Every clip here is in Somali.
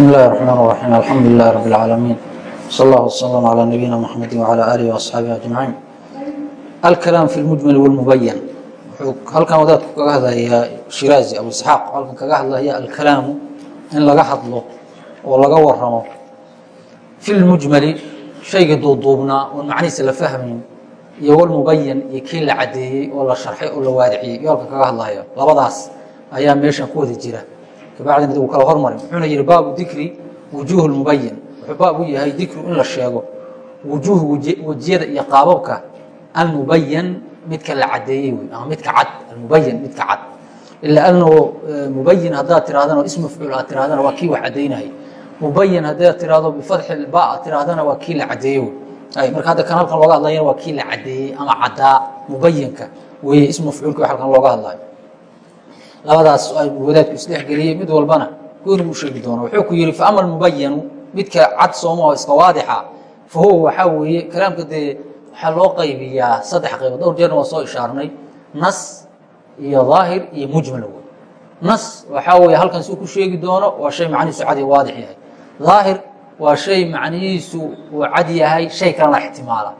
بسم الله الرحمن الرحيم الحمد لله رب العالمين صلى الله وسلم على نبينا محمد وعلى آله وأصحابه أجمعين الكلام في المجمل والمبين halkan wadaadku kaga hadlayaa shiraazi abu isxaaq halkan kaga hadlaya alkalaamu in laga hadlo oo laga waramo fi lmujmali shayga duuduubnaa oon macnihiisa la fahmayn iyo walmubayan iyo kii la cadeeyey oo la sharxay oo la waadiciyey iyo halkan kaga hadlaya labadaas ayaa meeshan ku wada jira kabacdina uu kala hormari wuxuuna yihi baabu dikri wujuuh lmubayan wuxuu baab u yahay dikru in la sheego wujuuh wejiyada iyo qaababka almubayan midka la cadeeyey wey ama midka cad almubayan midka cad ila annahu mubayin haddaad tirahdana mafcuul aad tirahdana waa kii wax cadaynahay mubayan haddaad tirahdo bifatxi ba aad tirahdana waa kii la cadeeyey wey marka hadda kan halkan looga hadlayana waa kii la cadeeyey ama caddaa mubayinka weeye ism mafcuulka halkan looga hadlayo labadaas wadaadku isdhexgeliyey mid walbana gooni buu sheegi doona wuxuu ku yihi faama almubayanu midka cad soomaho iska waadixa fa huwa waxaa weeye kalaamka dee waxaa loo qaybiyaa saddex qaybood. Dhowr jeerna waa soo ishaarnay nas iyo daahir iyo mujmal wey nas waxaa weeye halkan suu ku sheegi doono waa shay macnihiisu cad iyo waadix yahay. Daahir waa shay macnihiisu uu cad yahay shay kalena ixtimaala.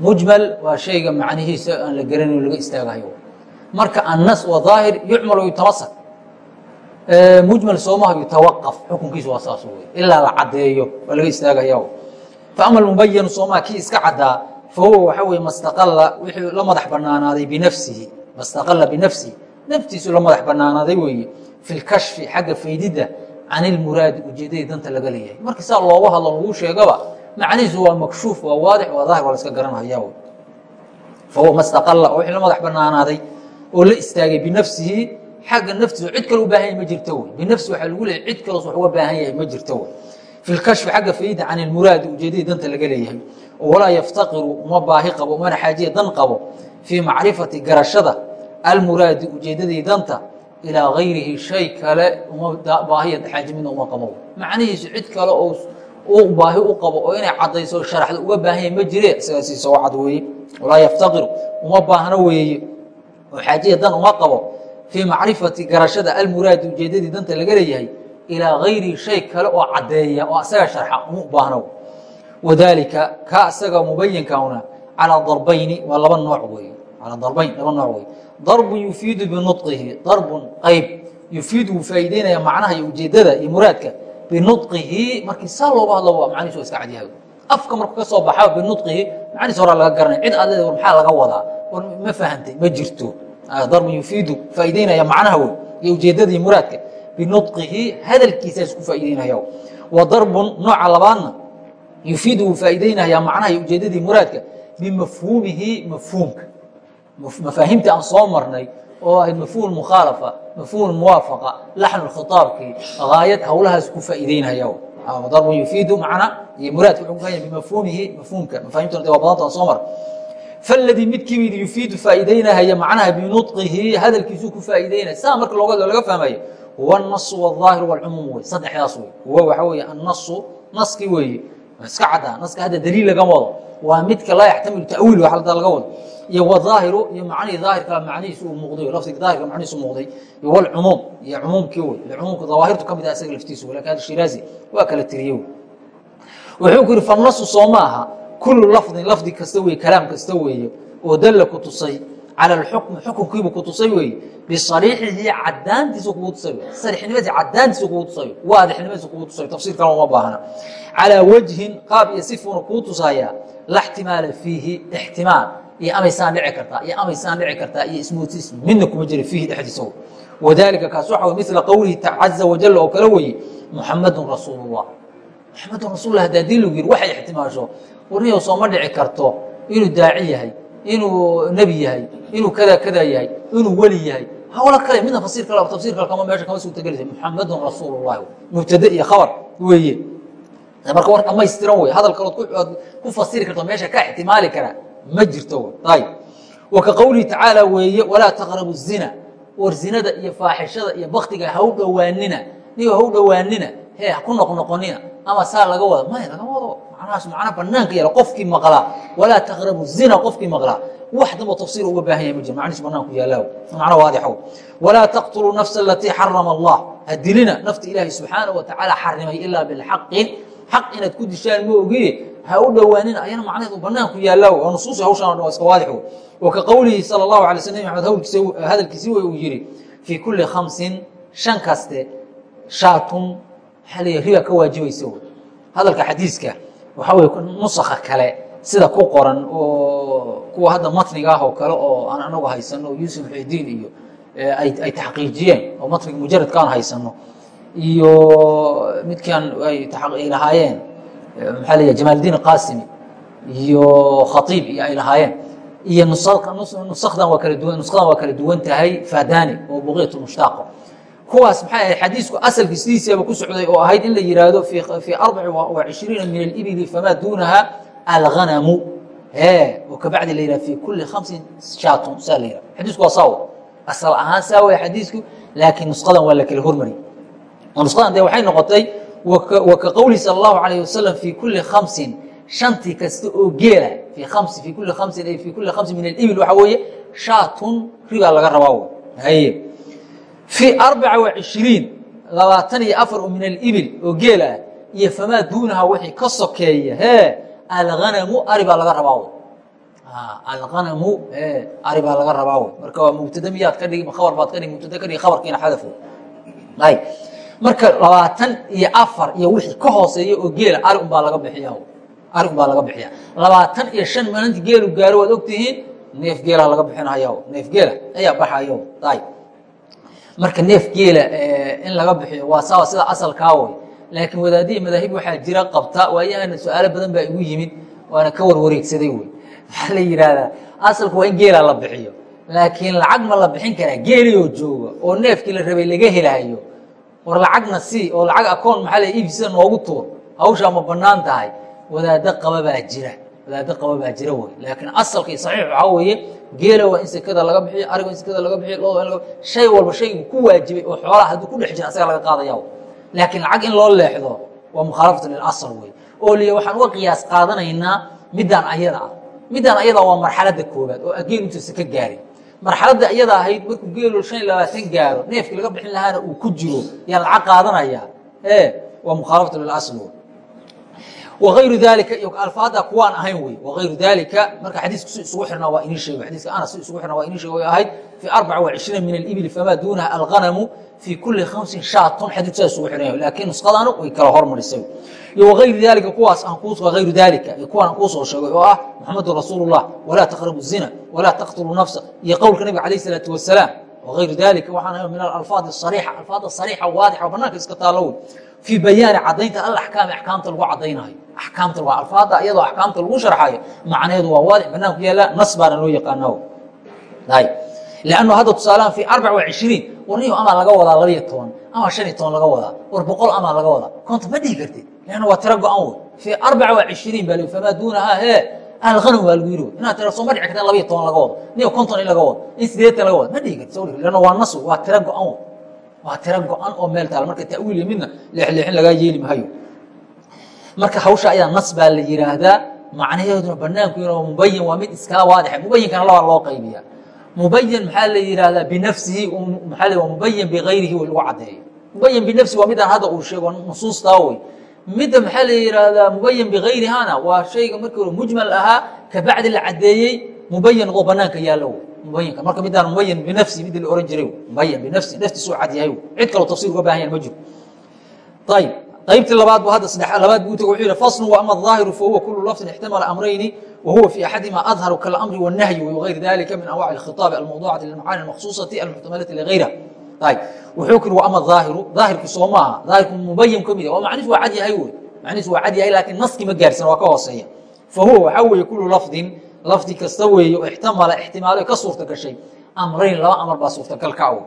Mujmal waa shayga macnihiisa aan la garanayn laga istaagahayo marka annas waa daahir yucmal yutamasak mujmal soomaha yutawaqaf xukunkiisu waa saas wey ilaa la cadeeyo waa laga istaagaya faama almubayanu soomaha kii iska caddaa fahuwa waxaa weye mastaqala wixii la madax banaanaaday binafsihi. Mastaqala binafsihi. Naftiisu la madax banaanaaday weeye fi xagga faydidda can ilmuraadi ujeedadii danta laga leeyahay. Markii saa looga hadlo lagu sheegaba macnihiisu waa makshuuf waa waadix waa daahir waa la iska garanhaya fahuwa mastaqala wixii la madax banaanaaday oo la istaagay binafsihi xagga naftiisa cid kale u baahan yahay ma jirto wey binafsi waxaa lagu leeyahy cid kaloos wax baahan yahay ma jirto wey fi xagga faida can ilmuraadi ujeedadii danta laga leeyahay. Walaa yaftaqiru uma baahi qabo umana xaajiya dan qabo. Fii macrifati garashada almuraadi ujeedadii danta ilaa gayrihi shay kale uma baahiya xaaji midna uma qabo macnihiisu cid kale oo uu baahi u qabo oo inay caddayso sharaxda uga baahan ma jire isagaa cad weeye walaa yaftaqiru uma baahno weeye oo xaajiya dan uma qabo fii macrifati garashada almuraadi ujeedadii danta laga leeyahay ilaa gayrihi shay kale oo caddeeya oo asaga sharxa uma baahno wadaalika ka asaga mubayinkauna calaa darbayni waa laba nooc weeye calaa darbayn laba nooc weeye. Darbun yufiidu binudqihi darbun qayb. Yufiidu wuu faa'iideynaya macnaha iyo ujeedada iyo muraadka binudqihi markii saa looga hadlo macnihiis waa iska cadyahay afka markuu ka soo baxa binudqihi macnihiis horaa laga garanaya cid aad leeda maxaa laga wadaa? War ma fahantay ma jirto. Darbun yufiidu faa'iideynaya macnaha wey iyo ujeedada iyo muraadka. Binudqihi hadalkiisaas ku faa'iideynaya wa darbun nooca labaadna yufiidu wuu faa'iideynayaa macnaha iyo ujeedadii muraadka. Bimafhuumihi mafhuumka. Mafaahiimtii aan soo marnay oo ahayd mafhuum mukhaalafa mafhuum muwaafaqa laxnu khitaabkii haayad howlahaas ku faa'iideynaya darbun yufiidu macna iyo muraadka wuxuu kuhaya bimafhuumihi mafhuumka mafahimtuna waa badanta aan soo mar faladii midkiibid yufiidu faa'iideynahaya macnaha binudqihi hadalkiisuu ku faa'iideynaya saa marka looga laga fahmayo huwa anasu wاظaahir wاlcumuum wey saddexdaas wey huwa waxaa weeye annasu naski weeye iska caddaa naska hadda daliil laga wado. Waa midka laa yaxtamilu tawiil alda laga wado. Iyo wظaahiru iyo macnihii daahirka macnihiis uu muuqday lafdiga daahirka macnihiis uu muuqday. Iyo wlcumuum iyo cumuumkii wey. Cumuumka dawaahirtu ka mid ah isaga laftiisu laakiin hada shiraazi waa kala tiriye wey. Wuxuu ku yihi fanasu soo maaha kulu lafdin lafdi kasta weye kalaam kasta weeye oo dalla ku tusay calى اxukmi xukunkiibu ku tusay weeye bisariixihi cadaantiisa kugu tusay sarixnimadiisa cadaantiisa kugu tusay waadixnimadiisa kugu tusay tafsir kale uma baahna calىa wajhin qaab iyo sifuna kuu tusaya la xtimaala fiihi ixtimaal iyo amaysaan dhici kartaa iyo amaysaan dhici kartaa iyo ismootis midna kuma jira fiihi dhexdiisa wadalika kaas waxa mila qowlihi caza wajal oo kale weye muxamadun rasuul الlah muxamadun rasul hada hadii lagu yiri waxay ixtimaasho warniyo sooma dhici karto inuu daaci yahay inuu nebi yahay inuu kada kada yahay inuu weli yahay. Hawlo kale midna fasir kale tafsir kale kama meesha kama suurtagelaysa muxamadun rasuul llahi mubtade iyo khabar weeye. Marka war dhamaystiran wey hadal kalood aad ku fasiri karto meesha ka ixtimaali kara ma jirto ayb wa qowlihi tacaala weeye walaa taqrabu zina. War zinada iyo faaxishada iyo baktiga haw dhowaanina niyo haw dhowaanina hee ku noqnoqonina. Ama saa laga wada. Maya laga wado macnahaas macna banaanka yaalla qofkii maqlaa. Walaa taqrabu zina qofkii maqlaa. Wax damba tafsiir uga baahan yahay ma jiro macnihiis banaanku yaallaa macna waadixow. Walaa taqtuluu nafsa alatii xarama allah. Ha dilina nafta ilaahay subxaana wa tacaala xarimay ilaa bilxaqin xaq inaad ku dishaan ma ogiye ha u dhowaanina ayana macnaheedu banaanku yaallaa oo nusuusi hawshan o dhan waa iska waadix wey wa ka qowlihi sala allahu alay sl nabi maxamed hadalkiisi wey uu yidhi fii kulli khamsin shan kaste shaatun maxaa riba ka waajibaysa hadalka xadiiska waxaa weye nusakha kale sida ku qoran oo kuwa hadda matniga ah oo kale oo aan anagu haysano yuusuf muxidiin iyo ay taxqiijiyeen oo matniga mujaradka aan haysano iyo midkan ay lahaayeen maxaa la jamaaldiin qasimi iyo khaiib iyo ay lahaayeen. Iyo nusakdan waa kala duwan nuskadan waa kala duwan tahay fadani oo buqiyat mushtaaqo kuwaas maxay ahayd xadiisku asalki sidiisaba ku socday oo ahayd in la yihaahdo fii arbaci wa cishriina min alibili famaa duunaha alghanamu. E oo kabacdi la yihah fi kuli khamsin shaatun saa la yihah xadiisku waa saaw. Asal ahaan saa way xadiisku laakiin nusqadan waa la kala hormari. Oo nusqadan de waxay noqotay wa ka qowlihi sal allahu alayh wasalam fi kuli khamsin shanti kasta oo geela. Amsi fi kuli khamsin ay fi kuli khamsin min alibil waxaa weeye shaatun ribaa laga rabaa. Haye fii arbaca wa cishriin labaatan iyo afar min alibil oo geel ah iyo famaa duunaha wixii ka sokeeya hee alghanamu ari baa laga rabaa w alghanamu ari baa laga rabaa w marka waa mubtada miyaad ka dhigi khabar baad ka dhigi mubtada ka dhigi khabarkiina xadaf ay marka labaatan iyo afar iyo wixii ka hooseeya oo geela ari un baa laga bixiya ari un baa laga bixiya labaatan iyo shan maalinta geelu gaaro waad ogtihiin neef geelaha laga bixinaya neef geela ayaa baxayo ay marka neef geela in laga bixiyo waa sawa sida asalkaa wey laakiin wadaadihii madaahib waxaa jira qabta waayahana su'aalo badan baa igu yimid waana ka warwareegsaday wey maxaa la yidhaahdaa asalku waa in geela la bixiyo laakiin lacag ma la bixin karaa geelioo jooga oo neefkii la rabay laga helayo war lacagna si oo lacag akoon maxaa la iib sida noogu tuur hawshaa ma bannaan tahay wadaado qaba baa jira wadaado qaba baa jira wey laakiin asalka iyo saxiix waxaa weeye geela waa in sekada laga bixiyo ariga in sekada laga bixiyo laga shay walba shaygu ku waajibay oo xoolaha hadduu ku dhex jira asaga laga qaadaya laakiin lacag in loo leexdo waa mukhaalafatu lilasal wey oo liya waxaan uga qiyaas qaadanaynaa middaan ayada ah. Middaan ayada waa marxaladda koobaad oo ageen intuusa ka gaarin marxaladda iyada ahayd markuu geelo shan iyo labaatan gaaro neefkii laga bixin lahaana uu ku jiro yaa lacag qaadanaya e waa mukhaalafatu lilasl wey wغayru dalika iyo alfaada kuwaan ahayn wey wغayru dalika marka xadiisku si isugu xirnaa waa inii sheego xadiiska anas si isugu xirnaa waa inii sheego way ahayd fi arbaca wa cishriina min alibili famaa duunaha alghanamu fi kuli khamsin shaatun xadiisku saa isugu xirnaya laakiin nusqadanu way kala hormarisay iyo wغayru dalika kuwaas aan ku wغayru dalika iyo kuwaan aan kuusoo sheegay oo ah muxamadu rasuul الlah walaa taqrabu الzina walaa taqtulu nafsa iyo qowlka nabiga alayh الsalaaةu wasalaam wغayru dalika waxaan ahay min alfaad الصariixa alfaada صariixa waadixa banaanka iska taalo wey fii bayaani cadaynta alaxkaami axkaamta lagu cadaynayo axkaamta alfaada iyadoo axkaamta lagu sharxayo macnaheedu waa waadix banaanku yaalla nas baana loo yaqaana lannu hadda tusaalahan fi arbac wa cishriin warniyo amaa laga wadaa labayo toban ama shan iyo toban laga wadaa war boqol amaa laga wadaa konton ma dhihi kartid lanna waa tiro go-an wey fii arbac wa cishriin baa famaa duunahaa hee alhanam baa lagu yiri inaad tira soo ma dhici karta labayo toban laga wado niyo konton in laga wado in sideetan laga wado ma dhihi kartid lanna waa nas waa tiro go-an waa tiro go-an oo meel taal. Marka ta'wiil midna leexleexin lagaa yeeli mahayo marka hawsha ayaa nas baa la yihaahdaa macnaheeduna banaanku in mubayin waa mid iskala waadixa mubayinkana labaa loo qaybiya mubayin maxaa la yihahdaa binafsihi maa mubayin bigayrihi w lagu cadeeyo mubayin binafsihi waa midaan hadda uu sheego nusuustaa wey. Midda maxaa la yihahdaa mubayin bigayrihana waa shayga markii hore mujmal ahaa kabacdi la cadeeyey mubayin oo banaanka yaalo mubayinka marka midaan mubayin binafsi midii la ohan jiray mubayin binafsi naftiisu cad yahay cid kaloo tafsir uga bahan yahan ma jiro ayib qaybtii labaad bu hadda saddex labaad buu tago wuxuu yihi faslu wa ama الظaahiru fahuwa kulu lafdin ixtamala amrayni wahuwa fi axadima adharu kalamri wالnahyi wغayr dalika min anwac اkhطaabi almawducati lilmacaani اmaqsuusati almuxtamalati ligayra ayib wuxuu kiri wa ama ظaahiru daahirku soo maaha daahirku mubayin ka mid oo macnihiis waa cad yahay wey macnihiis waa cad yahay laakiin naski ma gaarsan waa ka hooseeya fahuwa waxaa weeye kulu lafdin lafdi kasta weeye ixtamala ixtimaalo ka suurta amrayn laba amar baa suurtagal ka aw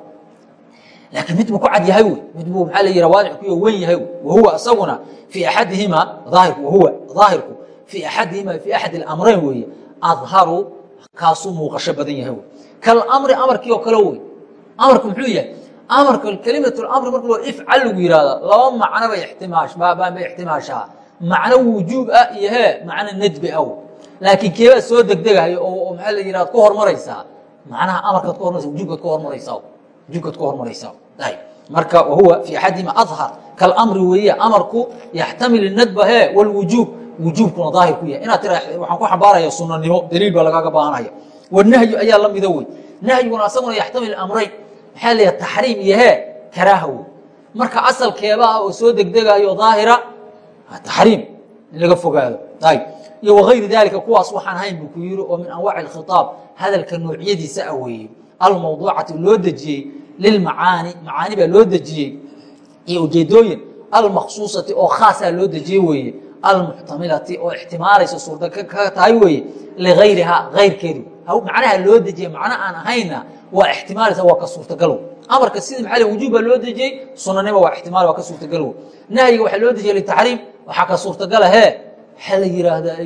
laakiin mid buu ku cad yahay wey mid buu maxaa la yiha waadix kuyo wen yahay wahuwa isaguna fii axadihima aahirku wahuwa daahirku fii axadihima fii axad اlamrayn weeye adharu kaasuu muuqasho badan yahay wey kalamri amarkii oo kale wey amarku muxuu yahay? Amarka kelimat lamri marka loo ifcal lagu yihahdo laba macno bay ixtimaash bay ixtimaashaa. Macno wujuub ah iyo macno nadbi ah laakiin keebaa soo degdegahay oo maxaa la yihahd ku hormaraysaa macnaha amarkaad ku hormaraysa wujuubkaad ku hormaraysaa wujuubkaad ku hormaraysaa marka wahuwa fii axadihima adhar kalamri weeye amarku yaxtamil nadba he wlwujuub wujuubkuna daahir ku yahay. Inaad tira waxaan ku xambaaraya sunanimo daliil baa lagaaga baahanaya wanahyu ayaa la wey nahyiguna asaguna yaxtamil amrayn maxaa leeyahay taxriim iyo karaaha wey marka asalkeeba oo soo degdegayo daahira taxriim in laga fogaado. Ayb iyo wagayri dalika kuwaas waxaan hayn buu ku yiri oo min anwaaci اkhitaab hadalka noocyadiisa ah almawduucati loo dejiyey lilmacaani macaani baa loo dejiyey iyo ujeedooyin almaksuusati oo khaasaa loo dejiyey weeye almuxtamilati oo ixtimaalaysa suurta ka tahay weeye ligayrihaa ayrkeedu macnaha loo dejiyey macno aan ahayna waa ixtimaalaysa waa ka suurtagalow. Amarka sida maa wujuub baa loo dejiyey sunanima waa ixtimaal waa ka suurtagalow. Nahyiga waxaa loo dejiyey litaxriim waxaa ka suurtagala he waxaa la yiraahdaa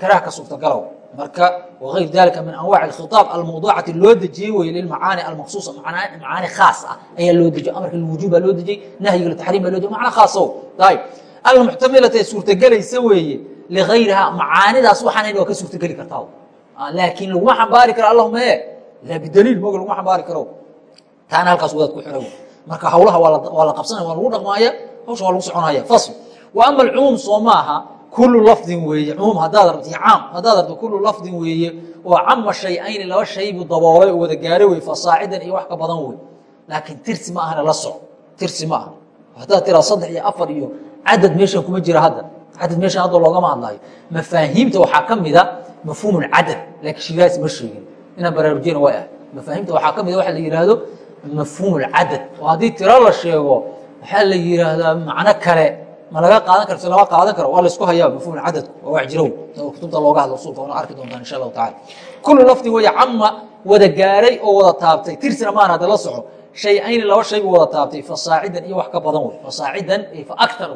karaah ka suurtagalow marka wغayr dalika min anwac اkhiطaab almawducati loo dejiyey wey lilmacaani almaqsuusa macaani khaas ah ayaa loo dejiyey amarka lwujuub baa loo dejiyey nahyiga litaxriim baa loo dejiyey macna khaasow ayb almuxtamilata ee suurtagelaysa weeye ligayrihaa macaanidaas waxaan waa ka suurtageli kartaa laakiin laguma xambaari karo allahuma e la bidaliil moga laguma xambaari karo taana halkaas wadaad ku xira marka hawlaha waa la qabsanaya waa lagu dhaqmaaya hawsha waa lagu soconaya fasl wa ama alcumuum soo maaha kulu lafdin weeye cumuum haddaad rabti caam haddaad rabto kulu lafdin weeye oo cama shay-ayni laba shay buu daboolay oo wada gaaro wey fasaacidan iyo wax ka badan wey laakiin tirsi ma ahana la soc tirsi ma aha haddaad tiraa saddex iyo afar iyo cadad meeshan kuma jira hadda cadad meeshan hadda loogama hadlaayo mafaahiimta waxaa ka mida mafhuum cadad laakiin shigaas ma sheegin inaan baraarujina way ah mafaahiimta waxaa ka mida waxa la yihaahdo mafhuum cadad oo haddii tiro la sheego waxaa la yihaahdaa macno kale ma laga qaadan karo se lama qaadan karo waa la isku hayaa mafhum cadadku waa wax jirow kutubta looga hadlo usulka wana arki doontaan insha allahu tacala kullu lafdi weeye cama wada gaaray oo wada taabtay. Tirsina maan hadda la soco. Shay-ayni laba shay buu wada taabtay. Fasaacidan iyo wax ka badan wey. Fasaacidan fa aktar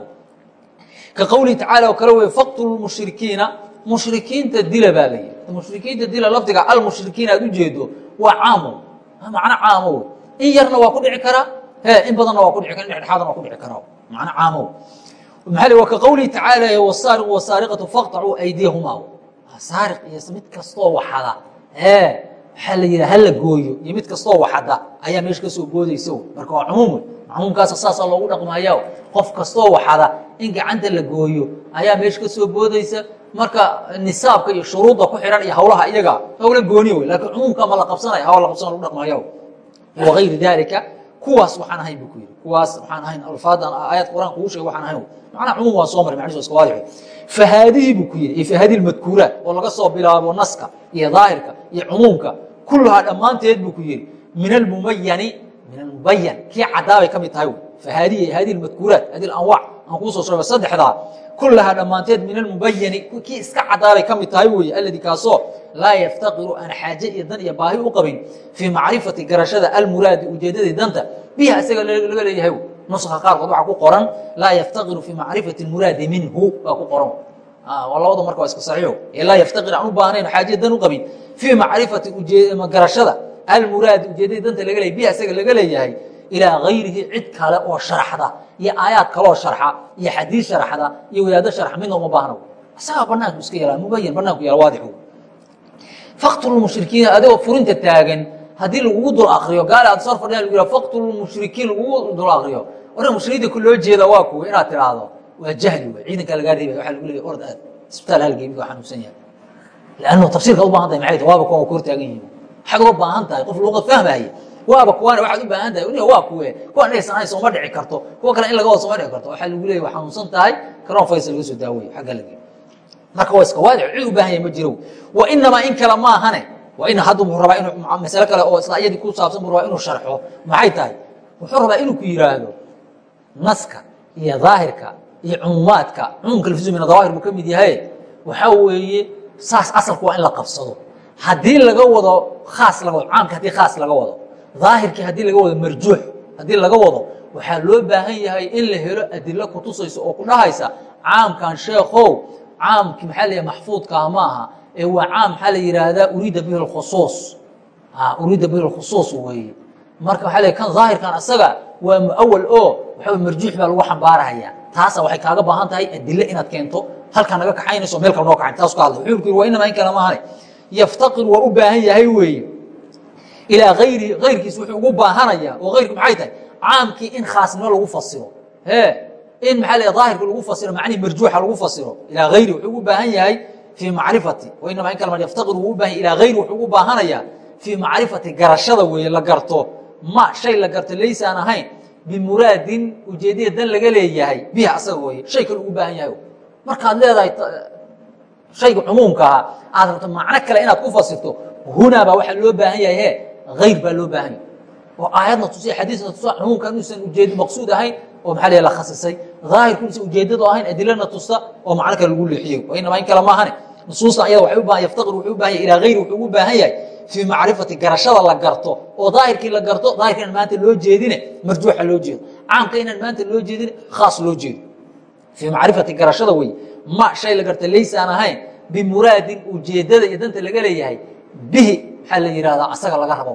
ka qowlihi tacaala oo kale wey faqtulu mushrikiina. Mushrikiinta dila baa la yihi mushrikiinta dila lafdiga almushrikiin aad ujeedo waa caamo macno caamo wey. In yarna waa ku dhici karaa he in badanna waa ku dhici kara in dhexdhexaadna waa ku dhici karaa macno caamo maa ka qowlihi tacaala wasaariqu wasaariqatu faqطacuu aydiyahumaa saariq iyo mid kastoo waxada. Ee waxaa la yidhaha hala gooyo. Iyo mid kastoo waxada. Ayaa meesha ka soo boodaysa marka waa cumuum cumuumkaasa saasaa loogu dhaqmaya qof kastoo waxada in gacanta la gooyo ayaa meesha ka soo boodaysa. Marka nisaabka iyo shuruudda ku xihan iyo hawlaha iyaga hawla gooni wey. Lakiin cumuumka ma la qabsanaya hawl la qabsana lagu dhaqmaya wagayri dalika kuwaas waxaan ahayn bu ku yidhi. Kuwaas waxaan ahayn alfaadan aayad quraan kugu sheeg waxaan ahayn macnaha cumuum waa soo maray macnihisu iska waadix fahaadihi buu ku yidhi fahaadihi lmadkuuraat oo laga soo bilaabo naska iyo daahirka iyo cumuumka kulluhaa dhammaanteed buu ku yidhi min almumayani min almubayan kii caddaabay ka mid tahay fahaadihi haadihi lmadkuuraat hadi anwaac aan kuu soo sheega saddexdaa kullahaa dhammaanteed min almubayani kii iska caddaabay ka mid tahay weye alladii kaasoo laa yaftaqiru aan xaaje iyo dan iyo baahi u qabin fii macrifati garashada almuraadi ujeedadii danta biha isaga laga leeyahay nuska qaarkood waxaa ku qoran laa yaftaqiru fii macrifati muraadi minhu baa ku qoran. Labada marka waa iska saxiixo. Ee laa yaftaqir aan u baahnayn xaaje dan u qabin fii macrifati garashada almuraadi ujeedadii danta laga leeyahy biha isaga laga leeyahay ilaa gayrihi cid kale oo sharxda iyo aayaad kaloo sharxa iyo xadiis sharxda iyo wadaado sharxa midna uma baahna isagaa banaanku iska yala mubayan banaanku yala waadix faqtulu mushrikiina adigoo furinta taagan haddii lagugu dul akriyo gaali aad sor fadhiya lagu yihah faqtulu mushrikiin lagugu dul akriyo warka mushrikiinta ku loo jeeda waa kuwa inaad tiraahdo waa jahli wey ciidanka lagaa reebay waxa lagu leeyahy ord aad isbitaal halgeey mid waa xanuunsan yahay lannu tafsiirka u baahan tahay maxay tahay waaba kuwa ku hor taagan yihiin waxaad uga baahan tahay qof luuqad fahmaaye waaba kuwaana waxaad u baahan tahay uniga waa kuwe kuwaan inaysan ahayn sooma dhici karto. Kuwa kale in laga wada sooma dhici karto. Waxaa lagu leeyahy waa xanuunsan tahay karoon faysal laga soo daaweeye xagga lageey marka waa iska waadix cid u baahan yahay ma jiro wa inamaa in kale maahane waa in hadda wuxuu rabaa inuu masale kale oo isla iyadii ku saabsan buu rabaa inuu sharxo. Maxay tahay? Wuxuu rabaa inuu ku yidhaahdo naska iyo daahirka iyo cumuumaadka. Cumuumka lafzu min dawaahir buu ka mid yahay. Waxaa weeye saas asalku waa in la qabsado. Haddii laga wado khaas laga wado. Caamka haddii khaas laga wado daahirkii haddii laga wado marjuux haddii laga wado waxaa loo baahan yahay in la helo adilo kutusaysa oo ku dhahaysa caamkan sheekhow caamki maxaa la yahay maxfuudkaa ma aha ee waa caam maxaa la yidhaahdaa uriida bihi lkhusuus uriida bihi lkhusuus weeye. Marka waxaa la kan daahirkan asaga waa muawal oo waxaa marjuux baa lagu xambaarahaya taasa waxay kaaga baahan tahay adile inaad keento halkaa naga kaxaynayso meel kale noo kaxayn taas ka hadlay. Wuxuu yiri waa inama in kale maahane yaftaqir waa u baahan yahay weeye ilaa ayri ayrkiis wuxuu ugu baahanaya oo ayrku maxay tahay caamkii in khaasnimo lagu fasiro e in maxaa la daahirka lagu fasiro macnihi marjuuxa lagu fasiro ilaa hayri wuxuu u baahan yahay fii macrifati wainama in kal yaftaqir wuu u baahan ilaa hayri wuxuu u baahanayaa fii macrifati garashada weeye la garto ma shay la garto laysa aan ahayn bimuraadin ujeedada dan laga leeyahay bihi asaga weeye shay kale ugu baahan yahay markaad leedahay shayga cumuumka ahaa aad rabto macno kale inaad ku fasirto hunaa baa waxaa loo baahan yahay he hayr baa loo baahan yahay oo aayadna tusiya xadiisna tusa cumuumka inuusan ujeed maqsuud ahayn oo maxaa la khasisay daahirku inuusan ujeedadu ahayn adilana tusta oo macno kale lagu leexiyey wainama in kale maahane nusuustan ayada waxay u baahan yaftaqir wuxuu u baahan yahay ilaa hayri wuxuu ugu baahan yahay fii macrifati garashada la garto oo daahirkii la garto daahirka inaan maanta loo jeedine marjuuxa loo jeedo caamka inaan maanta loo jeedine khaas loo jeedo fii macrifati garashada wey ma shay la garta laysa aan ahayn bimuraadin ujeedada iyo danta laga leeyahay bihi maxaa la yihahdaa asaga laga rabo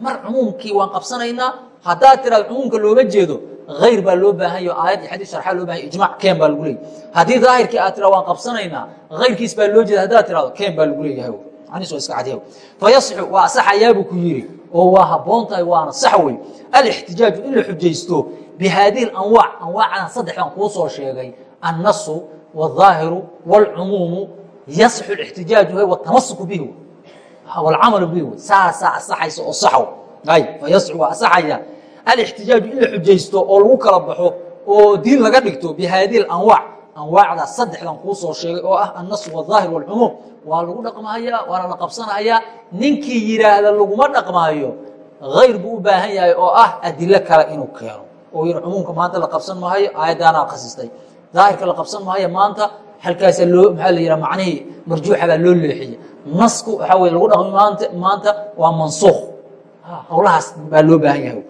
mar cumuumkii waan qabsanaynaa haddaad tiraado cumuumka looma jeedo hayr baa loo baahanyo aayad iyo xadiis sharxa loo bahanya ijmac keen baa lagu leeyahy haddii daahirkii aad tira waan qabsanaynaa hayrkiis baa loo jeeda haddaad tirahdo keen baa lagu leeyahay macnihiis waa iska cadyaw fayasixu waa asaxayaabuu ku yidhi oo waa habboon tahay waana sax wey alixtijaaju in la xujaysto bihaadihi anwaac anwaacadan saddexdan kuu soo sheegay annasu wاظaahiru wاlcumuumu yasixu اlixtijaaju wاtamasuku bihi walcamalu bi saasaa asaxaysa oo saxow ay fayascu waa asaxaya alixtijaaju in la xujaysto oo lagu kala baxo oo diin laga dhigto bihaadii alanwaac anwaacda saddexdan kuu soo sheegay oo ah annas wadaahir walcumuum waa lagu dhaqmahayaa waana la qabsanahayaa ninkii yidhaahda laguma dhaqmaayo hayr buu u baahan yahay oo ah adilo kale inuu keeno oo yir cumuumka maanta la qabsan maayo aayaddaanaa khasistay daahirka la qabsan maayo maanta halkaasa loo maxaa la yidhaha macnihii marjuuxa baa loo leexiyey nasku waxaa weye lagu dhaqmi maanta maanta waa mansuukh. Howlahaas baa loo baahan yahay.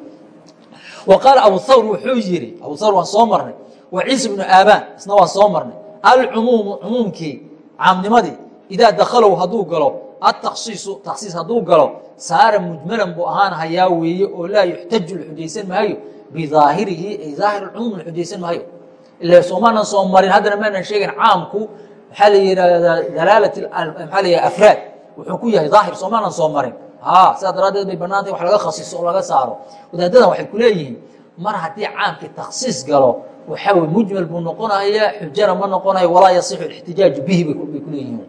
Wa qaala abu thawr wuxuu yidhi abu thawr waan soo marnay. Wa ciisa bnu aabaan isna waan soo marnay. Alcumuumu cumuumkii caamnimadii idaa dakalow hadduu galo ataksiisu taksiis hadduu galo saara mujmalan buu ahaan hayaa weeye oo laa yuxtaju xujaysan maayo bidaahirihi ay daahir cumuum xujaysan maayo ila soomaanan soo marin haddana maanan sheegin caamku maxaa la yidhahdaa dalaalat maxaa la yidhaha afraad. Wuxuu ku yahay daahir soomaanan soo marin. Ha sidaa daraaddeed bay bannaantay wax laga khasiso oo laga saaro. Wadaadadan waxay ku leeyihiin mar haddii caamkii taksiis galo waxaa weye mujmal buu noqonaya xujana ma noqonayo walaa yasixu ixtijaaju bihi bay ku leeyihiin.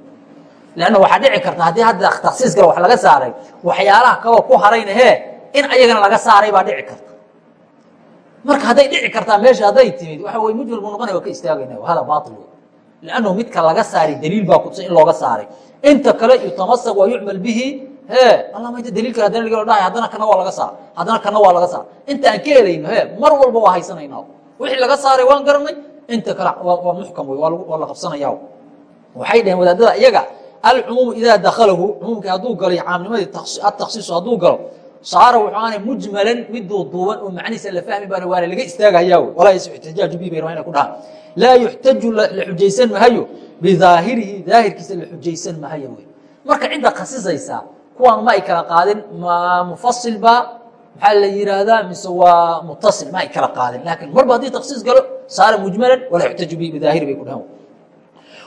Lanna waxaa dhici karta haddii hadda taksiis galo wax laga saaray waxyaalaha kaloo ku harayna hee in ayagana laga saaray baa dhici karta. Marka hadday dhici kartaa meesha hadday timid waxa wey mujmal buu noqonaya waa ka istaagayna hada bail wey lannu midka laga saaray daliil baa kutusay in looga saaray inta kale yutamasak waa yucmal bihi he allama inta daliil kale hadana laga dhahay haddana kana waa laga saar haddana kana waa laga saar inta aan ka helayno he mar walba waa haysanayna wixii laga saaray waan garanay inta kale waa muxkam wey waa la qabsanaya waxay dhaheen wadaadada iyaga alcumuumu idaa dakhalahu cumuumkii hadduu galo caamnimadii ataksiisu hadduu galo saara waxaana mujmalan mid duuduuban oo macnihiisa la fahmi baana waana laga istaagayaa wey walaa ixtijaaju bihi bay rabaan inay ku dhahaan laa yuxtaju la xujaysan mahayo bidaahirihi daahirkiisa la xujaysan mahayo wey. Marka cidda khasisaysaa kuwaan ma ay kala qaadin? Ma mufasil baa maxaa la yidhaahdaa mise waa mutasil ma ay kala qaadin? Laakiin marba haddii taksiis galo saara mujmalan walaa yuxtaju bihi bidaahiri bay ku dhahan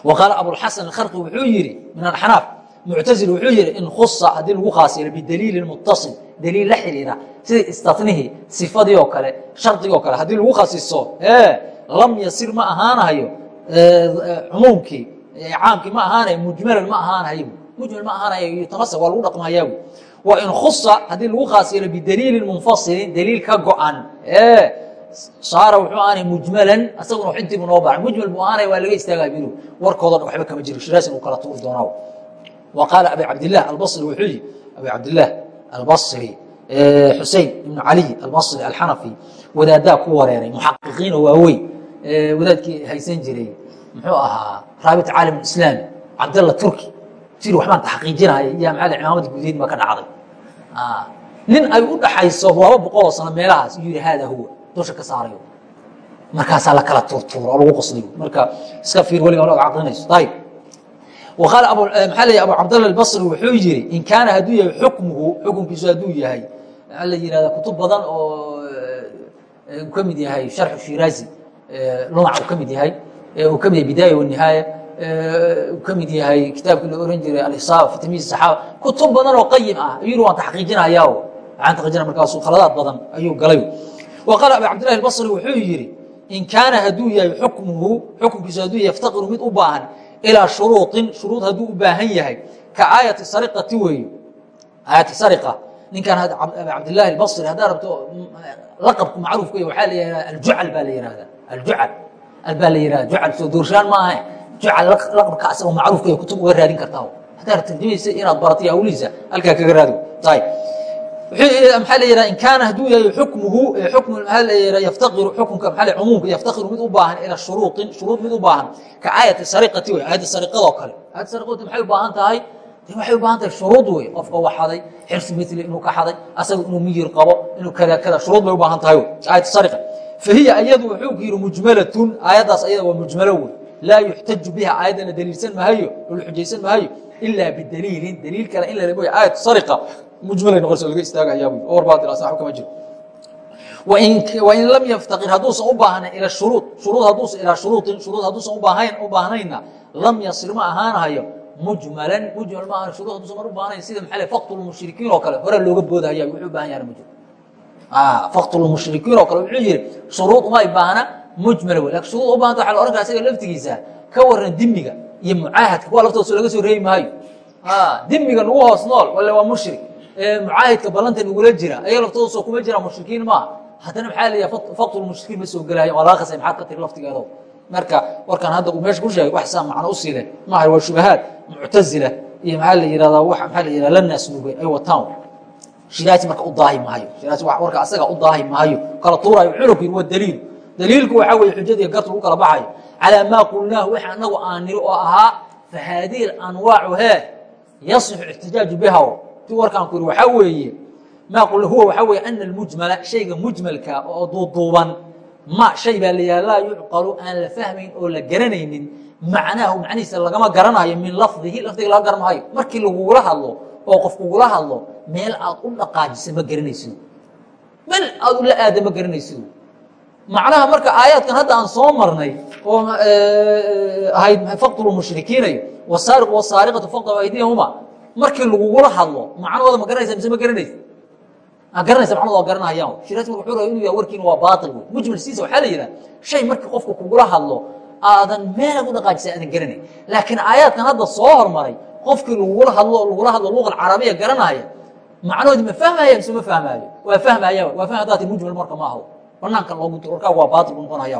w qaala abulxasan akharqi wuxuu yidhi min axnaaf muctasil wuxuu yidhi in khusa haddii lagu khaas yeelo bidaliilin mutasil daliil la xiriira sida istatnihii sifadii oo kale shardigoo kale. Haddii lagu khasiso lam yasir ma ahaanahayo cumuumkii caamkii ma ahaanayo mujmalan ma ahaanahayo. Mujmal ma ahaanayo yutamasak waa lagu dhaqmayaa wa in khuصa haddii lagu khaas yeelo bidaliili munfasilin daliil ka go-an saara wuxuu aanay mujmalan asaguna wax intiibu noo baran mujmal buu aanay waa laga istaagaa biru warkoodan waxba kama jiro shiraasin uu kala tuuri doonaa wa qaala abi cabdilah albasri wuxuu yihi abi cabdilah albasri xusein ibnu caliy albasri alxanafi wadaaddaa ku wareeray muxaqiqiinoo waaweyn wadaadkii haysan jiray muxuu ahaa raabit caalam islaami cabdalla turki. Jiri waxbaan taxqiijinaya iyo maxaa cimaamada gudeed ma ka dhacday. Nin ay u dhaxayso laba boqoloo sano meelahaas iyuu yihi haadaa huwa. Dusha ka saarayo. Markaasaa la kala tuurtuuro oo lagu qosliyo. Marka iska fiir weliga la caqlinayso ayib waqaala maxaa leeyahy abu cabdallah albasri wuxuu yidhi in kaana hadduu yahay xukmuhu xukunkiisu hadduu yahay maxaa la yihahda kutub badan oo uu ka mid yahay sharxu shiraazi lumac uu ka mid yahay uu ka mid yahay bidaaya wanihaaya uu ka mid yahay kitaabkii la oran jiray alisaaba fi tamyiiz saxaaba kutub badan oo qayim ah ayuu waan taxqiijinayaa waxaan taxqiijinaya markaasu khaladaad badan ayuu galay wa qaala abu cabdillahi albasri wuxuu yidhi in kaana hadduu yahay xukmuhu xukunkiisu hadduu yahay yaftaqiru mid u baahan ilaa shuruuطin shuruud hadduu u baahan yahay ka aayati sariqati weeye aayati sariqa ninkan cabdillahi albasri haddaa rabto laqabku macruufka waxaa la yihahda aljucal baa la yihahda aljucal baa la yihahda jucal soo doorshaan ma ahe jucal laqabka asagoo macruufka kutub uga raadin kartaa haddaad tarjumaysa inaad baratay awliisa halkaa kaga raadi ayb maxaa la yidhaha in kaana hadduu yahay xukmuhu xukmu maxaa la yidhaha yaftaqiru xukunka la cumuumka yaftaqiru mid u baahan ila shuruuطin shuruud mid u baahan ka aayati sariqati wey aayadda sariqadoo kale. Aayadda sariqadu maxay u baahan tahay waxay u baahan tahay shuruud wey qofka wax xaday xirsi mili inuu ka xaday asaga inuu miyir qabo inuu kada kada shuruud bay u baahan tahay aayat sariqa fahiya ayadu wuxuu ku yidhi mujmalatun aayaddaas ayada waa mujmalo wey laa yuxtaju biha aayaddana daliilsan mahayo oo la xujaysan mahayo ilaa bidaliilin daliil kale in la mooy aayat sariqa mujmalay noqonaysa laga istaagayaa buy oo warbaa dirasa waxba kama jiro. Wain lam yaftaqir hadduusan u baahnayn ila shuruud shuruud hadduusan ilaa shuruudin shuruud hadduusan ubaahayn u baahnayna lam yasil ma ahaanahayo. Mujmalan mujmal maaha shuruud hadduusan mar u baahnayn sida maxaa faqtulmushrikiin oo kale hore looga boodahaya wuxuu u baahan yahay mujmal. Faqtulmushrikiin oo kale wuxuu yidhi shuruud umay baahna mujmala wey laakiin shuruud u baahanta waxa la ohan kara isaga laftigiisa ka waran dimiga iyo mucaahadka kuwa laftooda laga soo reebi maayo. Dimiga nagu hoos nool wale waa mushrik mucaahidka ballanta nagula jira ayaga laftooda soo kuma jiraan mushrikiin maaha haddana maxaa leeyahay faqtulmushrikiin ma soo gelaayo waa laga qasay maxaad ka tiri laftigeedo marka warkan hadda uu meesha ku sheegay wax saa macno u siile maaha waa shubahaad muctazila iyo maxaa la yihahdaa wax maxaa la yihahda la naas nugay ay wataan. Shiraasi marka u daahi maayo. Shiraasi warka asaga u daahi maayo. Kala tuurayo wuxuuna ku yidhi waa daliil. Daliilku waxaa weeye xujadiiyo garta lagu kala baxayo. Calaa maa qulnaahu wix anagu aan niri oo ahaa fa haadihi anwaacu hee yasixu ixtijaaju biha ti warkaan ku yidhi waxaa weeye maa qulna huwa waxaa weeye ana almujmala shayga mujmalka oo duuduuban ma shay baa la yidhaha laa yucqalu aan la fahmayn oo la garanaynin macnaahu macnihiisa lagama garanayo min lafdihi lafdiga laga garan maayo markii lagugula hadlo oo qof kugula hadlo meel aad u dhaqaajisa ma garanaysido meel aad ula aada ma garanaysido macnaha marka aayaadkan hadda aan soo marnay oo ahayd faqtulmushrikiinayo wasaariq wasaariqatu faqdu aydiyahuma markii lagugula hadlo macnahooda ma garanaysa mise ma garanaysa? Garanaysa macnahooda waa garanayaan shiraas marka wuxuu rabaa inuu yahay warkiina waa baatil wey mujmal siisa waxaa la yidhaha shay markii qofka kugula hadlo aadan meelaad u dhaqaajisa aadan garanayn. Laakiin aayaadkan hadda soo hormaray qofkii lagula hadlo lagula hadlo luqa carabiya garanaya macnahoodi ma fahmaya mise ma fahmaayo? Waa fahmaya waa fahma haddaati mujmal marka ma aho. Banaankan loogu tiro warkaaga waa baatil buu noqonaya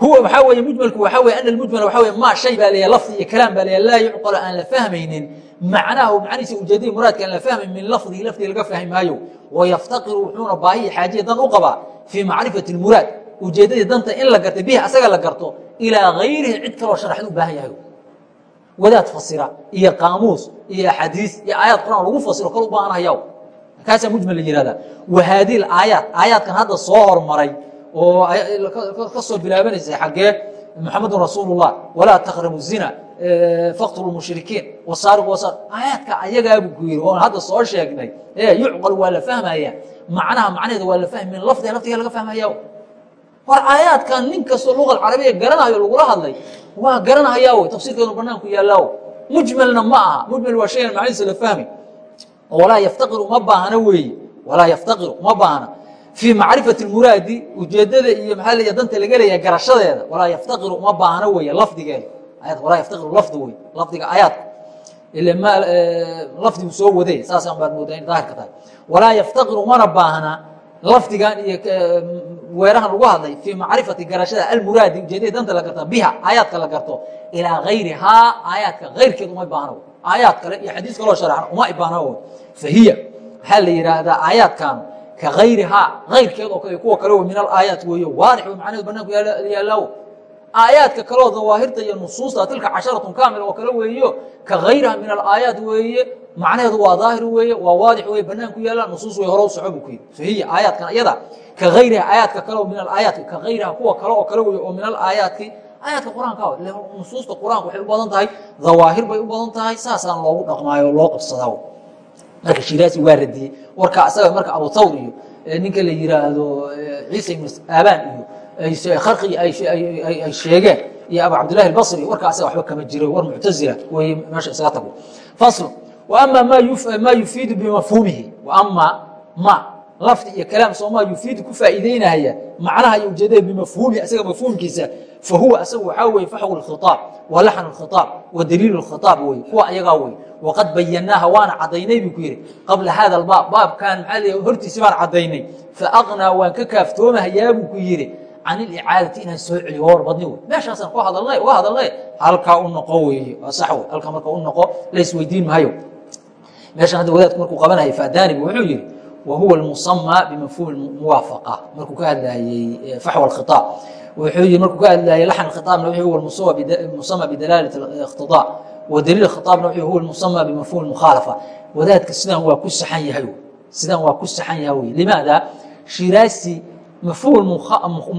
huwa waxaa weeye mujmalku waxaa weye ana almujmala waxaa weye maa shay baa leeyahay lafdi iyo kalaam baa leeyahay laa yucqalo aan la fahmaynin macnahu macnihiisa ujeedadii muraadka aan la fahmayn min lafdihi lafdiga laga fahmi maayo. Wayaftaqiru wuxuuna baahiya xaajiya dan u qabaa fii macrifati lmuraad ujeedadii danta in la garta bihi asaga la garto ilaa gayrihi cid kaloo sharaxd u baahan yahay. Wadaad fasira iyo qaamuus iyo axaadiis iyo aayaad quraan lagu fasiro kal u baahanaya kaasaa mujmal la yihahdaa wahaadii aayaat aayaadkan hadda soo hormaray oo ka soo bilaabanaysay xaggee muxamedun rasuulullah. Walaa taqrabu zina faqtulu mushrikiin aayaadka ayagaabu ku yiri oon hadda soo sheegnay. Ee yucqal waa la fahmaya. Macnaha macnaheeda waa la fahmi lafdiga lafdiga laga fahmaya war aayaadkan nin kastoo luqa carabiya garanayo lagula hadlay. Waa garanhayaa wy tafsiirkeedu banaanku yaallaa mujmalna ma aha. Mujmal waa shayan macnihiisa la fahmi. Walaa yaftaqiru uma baahna weeye walaa yaftaqiru uma baahna. Fii macrifati muraadi ujeedada iyo maxaa leeya danta laga leeyahay garashadeeda. Walaa yaftaqiru uma baahna weeye lafdigeeda. Walaa yaftaqiru lafdi wey lafdiga aayaadka. ma lafdigu soo waday saasaan baad moodaa in daahirka tahay walaa yaftaqiru umana baahna lafdigan iyo weerahan lagu hadlay fii macrifati garashada almuraadi ujeedada danta la garta biha aayaadka la garto ilaa gayrihaa aayaadka ayrkeed uma baahno aayaad kale iyo xadiis kaloo shareexan uma ibaahno fahiya waxaa la yidhaahdaa aayaadkan ka gayrihaa ayrkeed oo kale kuwa kale min alaayaat weeye waadix w macnaheedu banaanku yaallaaw aayaadka kaleo dawaahirta iyo nusuusta tilka casharatun kaamila oo kale weeyo ka gayriha min alaayaat weeye macnaheedu waa daahir weeye waa waadix weye banaanku yaalla nusuus way hore u soco bu ku yidhi. Fahiya aayaadkan iyada ka gayriha aayaadka kale min alaayaatki ka gayriha kuwa kale oo kale weeye oo min alaayaatki aayaadka qur'aanka nusuusta qur'aanka waxay u badan tahay dawaahir bay u badan tahay saasaan loogu dhaqmaayo loo qabsadaa marka shiraasi waa radiyey warka asaga marka abu thawr iyo ninka la yiraahdo ciisa ibnu aabaan iyo ay sheegeen iyo abu cabdillahi albasri warka asaga waxba kama jiro war muctazila weeye meesha isaga tago fasl وأmا ma yufiidu bimafhuumihi وأma ma lafdi iyo kalaam sooma yufiidu ku faa'iideynaya macnaha iyo ujeedada bimafhuumi isaga mafhuumkiisa fa huwa asagu waxaa weye faxwu lkhitaab wa laxnu lkhitaab wa daliilu lkhitaab wey kuwa ayagaa wey waqad bayanaaha waana caddaynay buu ku yidhi qabla hada albaab baabkan maxaa l hortiisi baan caddaynay faaqnaa waan ka kaaftoomahayaa buu ku yidhi can ilicaadati inaan soo celiyo war badni wey. Meeshaasaan ku hadalnay uga hadalnay halkaa u noqo weeye waa sax wey. Halkaa marka u noqo la isweydiin maayo. Meeshan hadda wadaadku markuu qabanaya faadaanibu wuxuu yidhi wa huwa almusamaa bimafhuumi muwaafaqa. Markuu ka hadlayey faxwa alkhitaab wuxuu yidhi markuu ka hadlayey laxn khitaabna wuxuu huwa musama bidalaalati iqtidaa wa daliil khitaabna wuxuu huwa almusama bimafhuumi mukhaalafa wadaadka sidan waa ku saxan yahay sidan waa ku saxan yahay wey. Limaada shiraasi mafcuul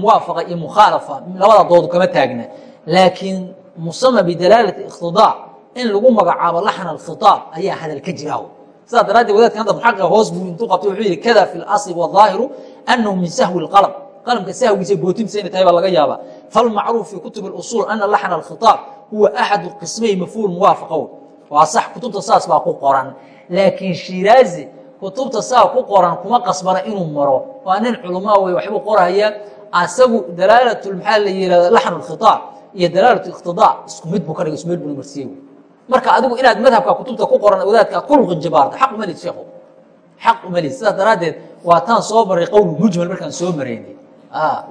muwaafaqa iyo mukhaalafa labada dood kama taagna laakiin musama bidalaalati ikhtidaac in lagu magacaabo laxna alkhitaab ayaa hadal ka jira sidaa daraaddeed wadaadka hadda muxaqiqa hoos buu intuu qabtay wuxuu yidhi kada fi lasli waظaahiru annahu min sahwi lqalab qalamka sahwiisa bootinsa inay tahay baa laga yaabaa falmacruuf fi kutubi اlusuul ana laxna alkhitaab huwa axadu qismay mafcuul muwaafaqa waa sax kutubta saas baa ku qoran laakiin shiraazi kutubta saa ku qoran kuma qasbana inuu maro. Waa nin culamaa wey waxbuu qoraya asagu dalaalat maxaa la yihahda laxn اlkhitaab iyo dalaalat اiqtidaa isku mid buu ka dhigay isku mid buu marsiiyey. Marka adigu inaad madhabka kutubta ku qoran wadaadka ku luqinjibaarta xaq uma lid sheekhu. Xaq uma lid. Sidaas daraaddeed waa taan soo maray qowl mujmal markaan soo maraynay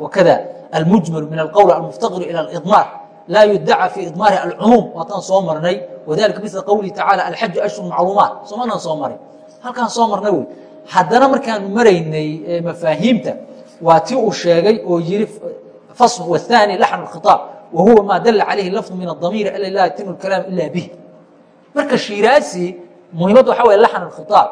wakada almujmalu min alqowl almuftaqiru ila alidmaar laa yudaca fi idmaari alcumuum. Waa taan soo marnay. Wadalika mila qowlihi tacaala alxaju ashhur macluumaat. Somanaan soo maray halkaan soo marnay wey haddana markaanu maraynay mafaahiimta waa ti uu sheegay oo yiri fasl wathani laxnu اlkhitaab wa huwa ma dala calayhi lafdu min adamiiri ala laa yatimu اlkalaam ila bih marka shiraasi muhiimad waxa wey laxn اkhitaab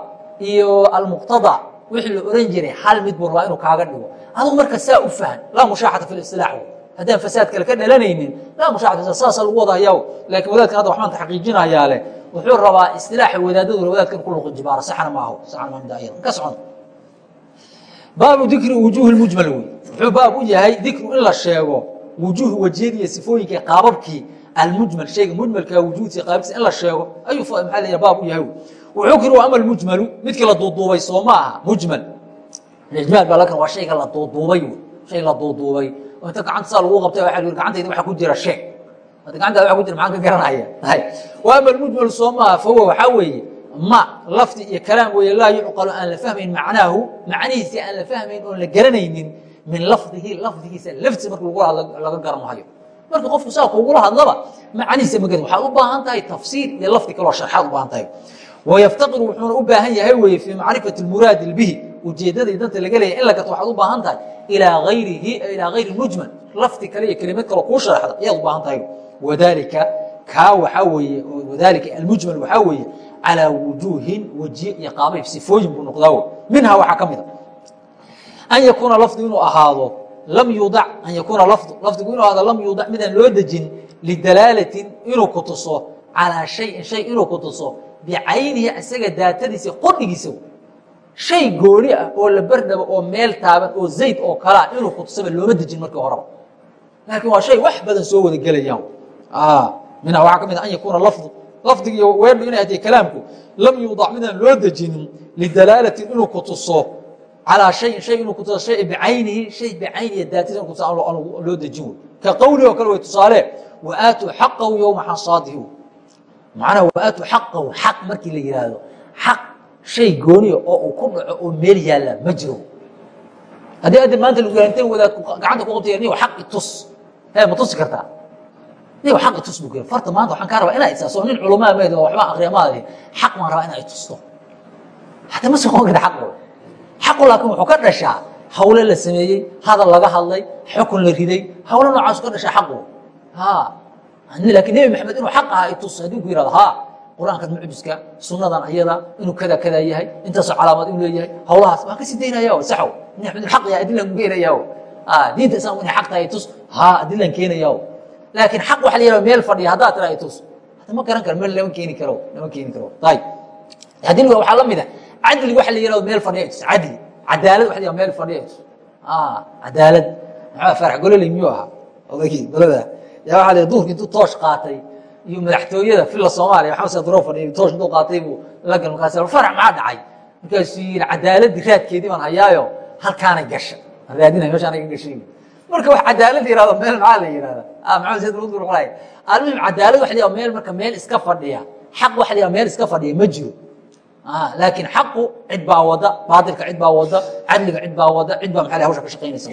iyo almuqtada wixii la oran jiray hal mid buu rabaa inuu kaaga dhigo adigu marka saa u fahan laa mushaaxata fi اisilaax haddaan fasaad kale ka dhalanaynin laa mushaaxata saasa lagu wadahayaa lakin wadaadkan hadda waxbaan taxqiijinayaa leh wuxuu rabaa istilaaxa wadaadaduna wadaadkan ku luqi jibaara saxna ma aho saxna ma mida ayada. Ka socon. Baabu dikri wujuuhi mujmal wey wuxuu baab u yahay dikru in la sheego wujuuh wajiyadii iyo sifooyinkii qaababkii almujmal. Shayga mujmalka wujuudkiisa qaabkiisa in la sheego ayuu maxaa la baab u yahay. Wuxuu ama almujmalu midkii la duuduubay soo ma aha mujmal. Ijmaal baa lakan waa shayga la duuduubay shay la duuduubay. Oo inta gacanta saa lagu qabtay waxa yidhi gacantayda waxa ku jira sheeg gacantaada waxa ku jira maxaan ka garanaya? Wa ama almujmal soo maaha fahuwa waxaa weeye ma lafdi iyo kalaam weeye laa yucqalu aan la fahmayn macnaahu macnihiisii aan la fahmayn oon la garanaynin min lafdihi lafdigiisa laftiisa marka laga garan mahayo marka qofku saa kugula hadlaba macnihiisa ma garan waxaad u baahan tahay tafsiir iyo lafdi kaloo sharxaad u baahan tahay. Wayaftaqiru wuxuuna u baahan yahay weye fii macrifati muraadi bihi ujeedadii danta laga leeyahy in la gato waxaad u baahan tahay ilaa ayrihi ilaa hayri mujmal lafdi kale iyo kelimad kaloo kuu sharaxda ayaad u baahan tahay wadaalika kaa waxaa weeye wadaalika almujmal waxaa weeye calaa wujuuhin wajiye iyo sifooyin buu noqdaa minhaa waxaa ka mida an yakuuna lafdu inuu ahaado lam yudac an yakuuna lafdu lafdigu inuu ahaado lam yudac midaan loo dejin lidalaalatin inuu ku tuso calaa shayin shay inuu ku tuso bicaynihi isaga daatadiisa qodhigiisa shay gooni ah oo la berdhabo oo meel taaban oo zayd oo kalea inuu ku tusaba looma dejin markii horeba laakiin waa shay wax badan soo wada gelayaan minhaa waxaa ka mid an yakuuna lafdu lafdigi iyo weerdhu inay hatay kalaamku lam yudac midaan loo dejinin lidalaalatin inuu ku tuso calaa shayin shay inuu ku tuso shay bicaynihi shay bicaynihi daatadiisa inu kutuso aan loo dejin wey ka qowlihi oo kale way tusaale wa aatuu xaqahu yowma xasaadihi macnaha wa aatuu xaqahu xaq markii la yidhaahdo xaq shay gooniya oo uu ku dhaco oo meel yaalla ma jiro haddii addi maanta lagulaantan wadaad gacanta ku qabtay niyow xaq itus hee ma tusi kartaa niyow xaq itus buu kuyiri farta maanta waxaan kaa rabaa inaa isaaso nin culamaa meed oo waxba akriya maadi xaq baan rabaa inaa itusto hataa ma soo karta xaqo xaqu laakiin wuxuu ka dhashaa hawle la sameeyey hadal laga hadlay xukun la riday. Hawle noocaasu ka dhashaa xaqu ha laakiin nebi maxamed inuu xaq ahaa itus haddii ku yihahdo ha qur'aankan mucjiska sunnadan ayada inuu kada kada yahay intaasoo calaamad inuu leeyahay. Hawlahaas waan ka sii daynaya saxo nin axmed xaq yahay adilan ku keenaya diinta islaamku inay xaq tahay tus ha adilan keenaya laakiin xaq waxa la yihahdo meel fadhiya haddaa tiraa tus hada ma garan karo meel lama keeni karo lama keeni karo. Ayib hadilga waxaa la mid a cadli waxa la yihahdo meel fadhiya tus cadli. Cadaalad waxa la yihahdo meel fadhiya tus cadaalad. Maxaa farax gololey miyuu ahaa? Odagii golada yaa waxaa la duurka intuu toosh qaatay iyo madaxtooyada fila soomaaliya maxamed saad roo fadhiya toosh intuu qaatay buu la gal markaas farax maxaa dhacay. Markaasuu yidhi cadaaladii raadkeedii baan hayaayo halkaanay gasha. Aan raadinay meeshaan iga gashay marka wax cadaalad yihahdo meel maxaa la yihahda maxamed sayd mudbur qolay almuhim cadaalad waxa la meel marka meel iska fadhiya xaq waxa la meel iska fadhiya ma jiro. Laakiin xaqu cid baa wada baatilka cid baa wada cadliga cid baa wada cid baa maxaa hawsha ka shaqaynaysa.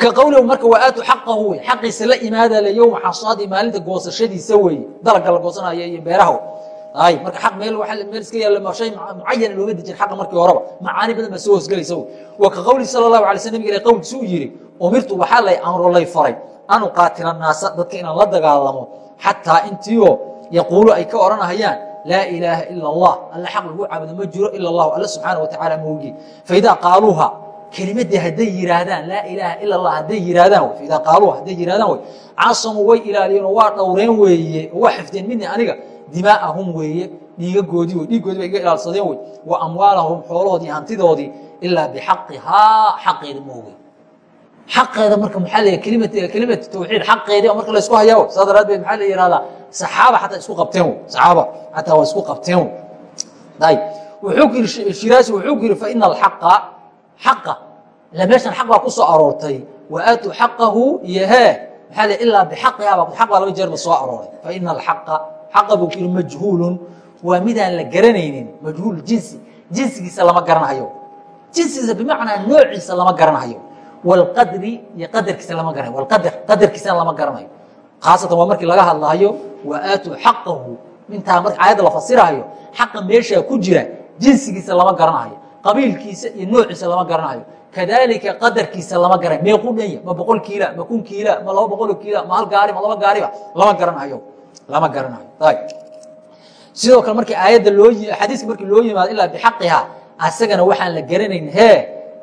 Ka qowlihu marka waa aatu xaqahu wey xaqiisa la imaada le yowma xasaadi maalinta goosashadiisa weeye dalagga la goosanayo iyo beeraha ay marka aq meel meel iska yaalla shay mucayana looga dejin xaqa markii horeba macaani badan baa soo hoosgelaysa wa ka qowlihi sala allahu alay sl nabig ila qowlkiisu uu yidhi umirtu waxaa lay amro lay faray an uqaatila naasa dadka inaan la dagaalamo xataa intiioo yaquulu ay ka odhanahayaan laa ilaaha ila allah alle xaq lagu caabudo ma jiro ila allahu alle subxaana wa tacaala moogi faidaa qaaluuha kelimadii hadday yihaahdaan laa ilaaha ila allah hadday yihaahdaan faidaa qaaluuha hadday yihaahdaan wey casamuu way ilaaliyeen oo waa dhowreen weeye oo waa xifdeen mini aniga dimaa'ahum weeye dhiigagoodii wey dhiiggoodii bay iga ilaalsadeen wey wa amwaalahum xoolahoodii hantidoodii ilaa bixaqihaa xaqeeda mooge xaqeeda marka maxaa kelimad kelimad tawxiid xaqeedii marka la isku hayaa saa daraaddeed maxaa la yihahdaa saxaaba xataa isku qabteen saxaaba xataa waa isku qabteen ayib wuxuu ku yidhi shiraasi wuxuu ku yidhi fa ina alxaqa xaqa ila meeshan xaq baa ku soo aroortay wa aatuu xaqahu iyo hee maxaa la ilaa bixaqihaa xaq baa laba jeer ba soo arooray fa ina alxaqa xaqa buu ku yidhi majhuulun. Waa midaan la garanaynin majhuul jinsi jinsigiisa lama garanahayo jinsigiisa bimacnaa noociisa lama garanahayo wاlqadri iyo qadarkiisa lama garanayo. Wاlqadr qadarkiisana lama garanayo. Khaasatan waa markii laga hadlahayo wa aatuu xaqahu. Intaa marka aayadda la fasirahayo xaqa meeshaa ku jira jinsigiisa lama garanahayo qabiilkiisa iyo noociisa lama garanahayo kadalika qadarkiisa lama garan meequu dhanya ma boqol kiila ma kun kiila ma laba boqoloo kiila ma hal gaari ma laba gaariba lama garanahayo lama garanayo. sidoo kale markii aayadda loo xadiiska markii loo yimaado ilaa bixaqiha asagana waxaan la garanayn hee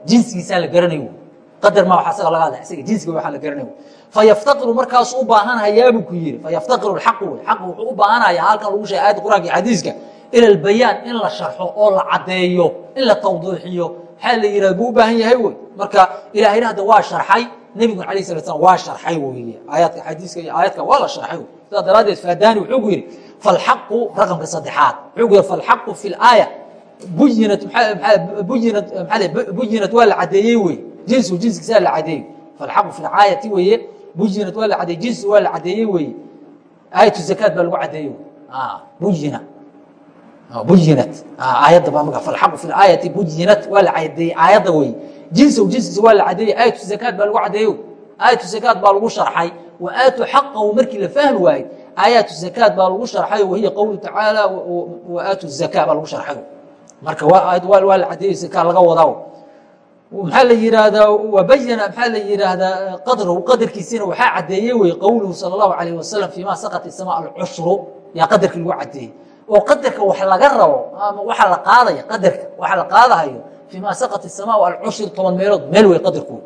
jinsigiisaan la garanayo qadar ma asaga laga hadla isaga jinsiga waxaan la garanayo fayaftaqiru markaasu u baahanhayaabuu ku yidhi fayaftaqiru xaqu wey xaqu wuxuu u baahanaya halkan lagu sheegay ayadda qur'anka iyo xadiiska ila albayaan in la sharxo oo la caddeeyo in la tawdiixiyo maxaa la yidhahda buu u baahan yahay wey marka ilaahayna hadda waa sharxay nebigun alayh salat slam waa sharxay weeye. Aayaadka xadiiska iyo aayadka waa la sharxay sidaa daraaddeed faadaani wuxuu ku yidhi falxaqu raqamka saddexaad. Wuxuu ku yidhi falxaqu fi laaya buyinat buyinat maa buyinat waa la caddeeyey wey jinsigu jinsigiisaa la cadeeyey falxaqu fi lcaayati weeye. Buyinat waa la cadeeyey jinsi waa la cadeeyey weeye. Aayatu zakaat baa lagu cadeeyey buyina buyinat aayadda baa falxaqu fi laayati buyinat waa la cadeeyey aayadda weeye jinsigu jinsigiisa waa la cadeeyey. Aayatu zakaat baa lagu cadeeyey aayatu zakaat baa lagu sharxay. Wa aatu xaqahu markii la fahmi waayey aayaatu zakaat baa lagu sharxay. Wahiya qowlu tacaala wa aatu zaka baa lagu sharxay. Marka waa la cadeeyey zaka laga wadaa maxaa la yihahdaa wabayana maxaa la yidhaahdaa qadrahu qadarkiisiina waxaa caddeeyey wey qowluhu sala allahu alayh wasalam fiima saqat isama alcushru yaa qadarkii lagu caddeeyey oo qadarka wax laga rabo ama waxa la qaadaya qadarka waxa la qaadahayo fiima saqat isama alcushru toban meelood meel wey qadarkooda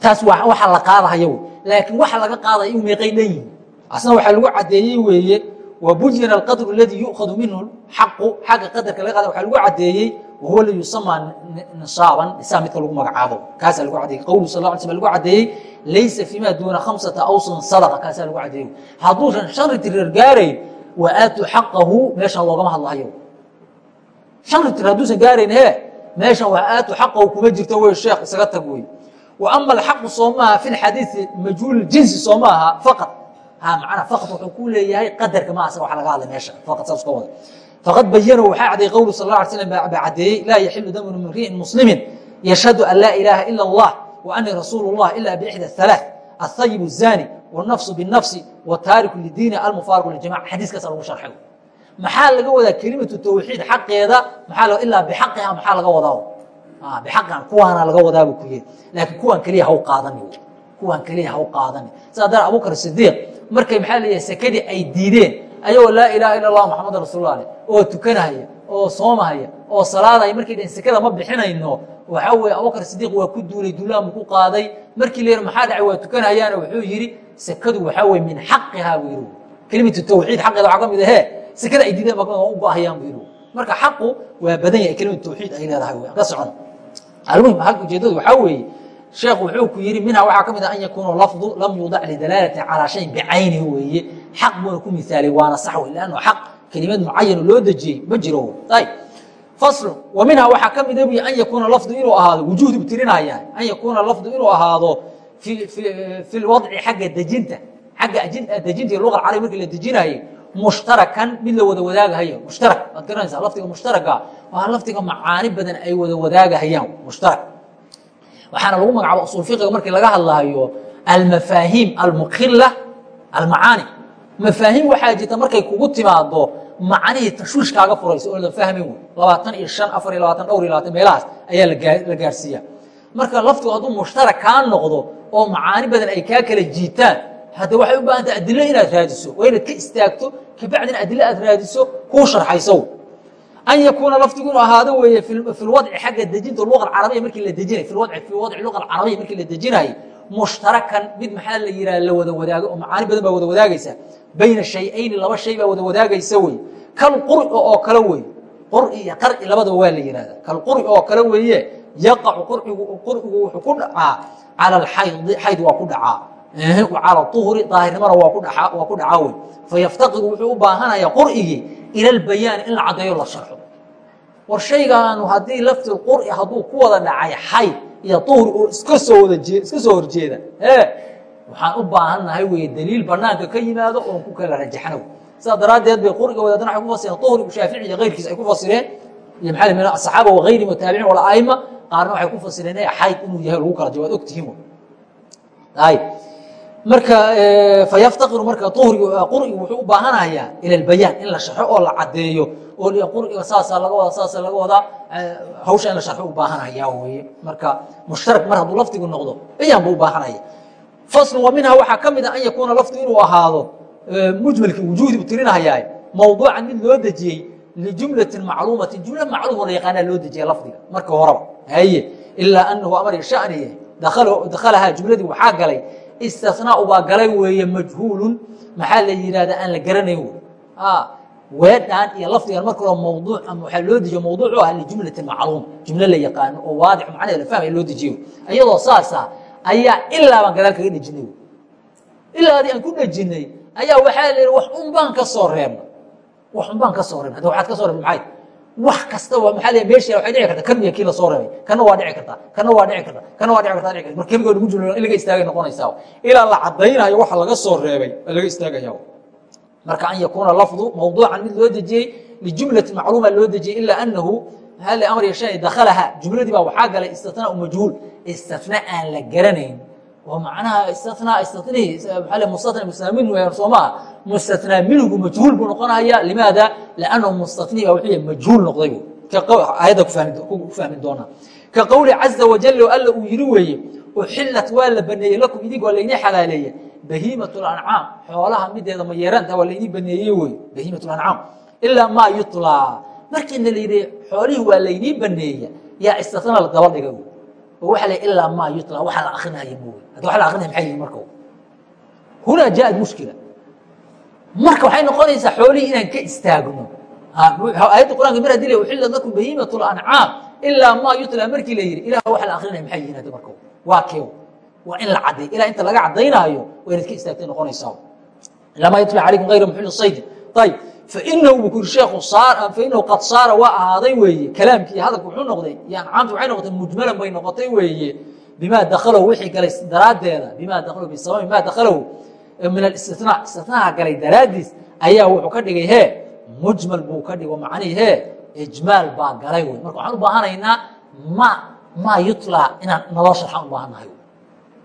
taas waxa la qaadahayo wey laakiin waxa laga qaadaya inuu meeqay dhan yihiin asna waxaa lagu caddeeyey weeye wabuyina alqadru aladii yu'khadu minhu xaqu xagga qadarka laga qaada waxa lagu caddeeyey wahuwa la yusamaa nisaaban nisaab midka lagu magacaabo kaasaa lagu cadeeyey qowlu sal la alay slam lagu cadeeyey laysa fiima duuna khamsata awsan sadaqa kaasaa lagu cadeeyey hadduusan shan ritir gaarayn wa aatuu xaqahu meeshan loogama hadlahayo shan ritir hadduusan gaarayn he meeshan wa aatuu xaqahu kuma jirto wey sheekh isaga tag wey wa ama alxaqu soo maaha fi lxadiidi majhuul jinsi soo maaha faqad ha macnaa faqad wuxuu ku leeyahay qadarka ma asaga waxa laga hadlay meesha faqad saas ka wada faqad bayana waxaa cadday qowlu sal la alay slam baa caddeeyey laa yaxilu damu mri'in muslimin yashhadu an laa ilaaha ila allah wa anii rasuulu llah ila bixda halaaث aلthayib الzani wالnafsu bالnafsi wataariku lidiini almufaariqu ljamac xadiiskaasa lagu sharxay maxaa laga wadaa kelimatu tawxiid xaqeeda? Maxaa ilaa bixaqiha maxaa laga wadaa bixaqiha kuwaana laga wadaabu ku yiri laakiin kuwan keliya haw qaadani. Kuwan keliya haw qaadani. Sidaa dar abubakr sidiiq markay maxaa leeyahay sekadii ay diideen ayagoo laa ilaha ila اllah maxamad rasuullah aleh oo tukanahaya oo soomahaya oo salaadaya markay dhaheen sekada ma bixinayno waxaa weye abubakr sidiiq waa ku duulay duulaamu ku qaaday. Markii la yidhi maxaa dhacay? Waa tukanahayaana wuxuu yidhi sekadu waxaa weye min xaqihaa buu yidhi. Kelimatu tawxiid xaqeeda waxaa ka mid ahee sekada ay diideen baa u go-ahayaan buu yidhi. Marka xaqu waa badan yahay kelimatu tawxiid ay leedahay wey ka socon. Almuhim halka ujeedadu waxaa weeye sheekhu wuxuu ku yidhi minha waxaa ka mid ah an yakuuna lafdu lam yudac lidalaalati calaa shayin bicaynihi weeye. Xaq buuna ku misaalay waana sax wey lanno xaq kelimad mucayano loo dejiyey ma jiro. Ayb faslu wa minhaa waxaa ka mida buy an yakuuna lafdu inuu ahaado wujuhdu tirinaya an yakuuna lafdu inuu ahaado fi lwadci xagga dejinta xagga dejinta luqa carabi markii la dejinaayey mushtarakan mid la wada wadaagahayo mushtarak waad garanaysaa lafdiga mushtaraga? Waa lafdiga macaani badan ay wada wadaagahayaan mushtarak. Waxaana lagu magacaaba usul fiqiga markii laga hadlahayo almafaahiim almukhila almacaani. Mafaahiim waxaa jirta markay kugu timaado macnihii tashwiish kaaga furaysa oo la fahmin wey labaatan iyo shan afar iyo labaatan dhowr iyo labaatan meelahaas ayaa la gaarsiiya marka laftigu hadduu mushtarak kaa noqdo oo macaani badan ay kaa kala jiitaan hadda waxay u baahan tahay adilo inaad raadiso waa inaad ka istaagto kabacdina adilo aad raadiso kuu sharxayso an yakuuna laftigu inuu ahaado weeye fi lwadci xagga dejinta luqa carabiya markii la dejinay fi wadci fi wadci luqa carabiya markii la dejinayo mushtarakan mid maxaa la yihaha la wada wadaago oo macaani badan baa wada wadaagaysa. Bayna shayayni laba shay baa wada wadaagaysa wey kal quri oo kale wey quri iyo qarci labadaba waa la yihahda kal quri oo kale weeye yaqacu qurcigu wuxuu ku dhacaa cala alxaydi xayd waa ku dhacaa cala uhri daahirnimana waa ku dhacaa wey fayaftaqiru wuxuu u baahanaya qur'igii ila albayaani in la caddeeyo la sharxo. War shaygaanu haddii lafti qur'i hadduu ku wada dhacay xayd iyo uhri oo iska soo iska soo horjeeda waxaan u baahannahay wey daliil banaanka ka yimaado oon ku kala rajaxno sidaa daraaddeed bay quriga wadaadana ay ku fasireen uhrigu shaafici iyo keyrkiis ay ku fasireen. Iyo maxaa la mid asaxaaba wagayrim wataabicin wala aima qaarna waxay ku fasireen xayd inuu yahay lagu kala jawaad ogtihiin ayb marka fayaftaqiru marka uhrigu qurigu wuxuu u baahanayaa ila albayaan in la sharxo oo la caddeeyo oo quriga saasaa laga wadaa saasaa laga wadaa hawsha in la sharxo u baahanaya weye marka mushtarak mar hadduu lafdigu noqdo bayaan buu u baahanaya faslu wa minha waxaa ka mid a an yakuuna lafdu inuu ahaado mujmalkii wujuudi u tirinahaya mawduucan mid loo dejiyey lijumlatin macluumatin jumla macluum oo la yaqaanaa loo dejiya lafdiga marka horeba haye ilaa anahu amar shaniye dakhalahaa jumladii waxaa galay istisnaau baa galay weeye majhuulun. Maxaa la yihahda aan la garanayn wey weedhaan iyo lafdigan marka hore mawduuc ama waxaa loo dejiyo mawduuc u ah lijumlatin macluum. Jumlo la yaqaano oo waadix macnaheeda la fahmaya loo dejiyo. Iyadoo saasa ayaa ilaa baan gadaal kaga dhejinay ilaadii aan ku dhejinay ayaa waxaa la yidhi wax un baan ka soo reebna. Wax un baan ka soo reebna. Hadda waxaad ka soo reebna maxay wax kastaba maxaa la meesha waxay dhici karta kan iyo kii la soo reebay. Kana waa dhici karta kana waa dhici karta kana waa dhici karta dhici karta marka kemigood ugu jumlo in laga istaagay noqonaysaa. Ilaa la caddaynayo waxa laga soo reebay laga istaagaya marka an yakuuna lafdu mawduucan mid loo dejiyey lijumlati macluuma loo dejiyey ilaa anahu hal amr yasha dakhalaha jumladii baa waxaa galay istinaa majhuul istina aan la garanayn oo macnaha istinaa istinihii maa mustana mustina minhu soo maa mustatnaa minhugu majhuul buu noqonaya limaada? Liannahu mustatnihi baa wuxuu majhuul noqday. Ayadda ku fahmi doonaa ka qowli caza wajal oo alla uu yiri weeye uxilat waa la baneeyey lakum idink waa laydin xalaaleeye bahiimat lancaam xoolaha mideeda mayeeraanta waa laydin baneeye wey bahiimat lancaam ilaa maa yutlaa. Markiina la yidhi xoolihii waa laydin baneeya yaa istina la daba dhiga waa la ilaa maa yutlaa waxa la akrinaya mooy hadda wa la akrinaya maxay yihiin marka hunaa jaaad mushkila. Marka waxay noqonaysaa xoolihii inaan ka istaagno. Aayadda qur'anka mar haddii la uxillat lakum bahiimat lancaam ilaa maa yutlaa markii la yidhi ilah waxa la akrinaya maxay yihiin hadda marka waa kew waa in la cadday ilaa inta laga caddaynaayo waa ka istaagtay noqonaysaa ilaa maa yutla calaykum hayra muxil saydi ayib fainahu buu ku sheekhu fainahu qad saara waa ahaaday weeye kalaamkii hadalku wuxuu noqday iyo ancaamtu waxay noqotay mujmalan bay noqotay weeye bimaa dakalow wixii galay daraaddeeda bimaa dakalow bisababi maa dakalow min alistinaa istinaha galay daraaddiis ayaa wuxuu ka dhigay hee mujmal buu ka dhigo macnihii hee ijmaal baa galay wey marka waxaan u baahanaynaa ma maa yutlaa inaan naloo sharxaan u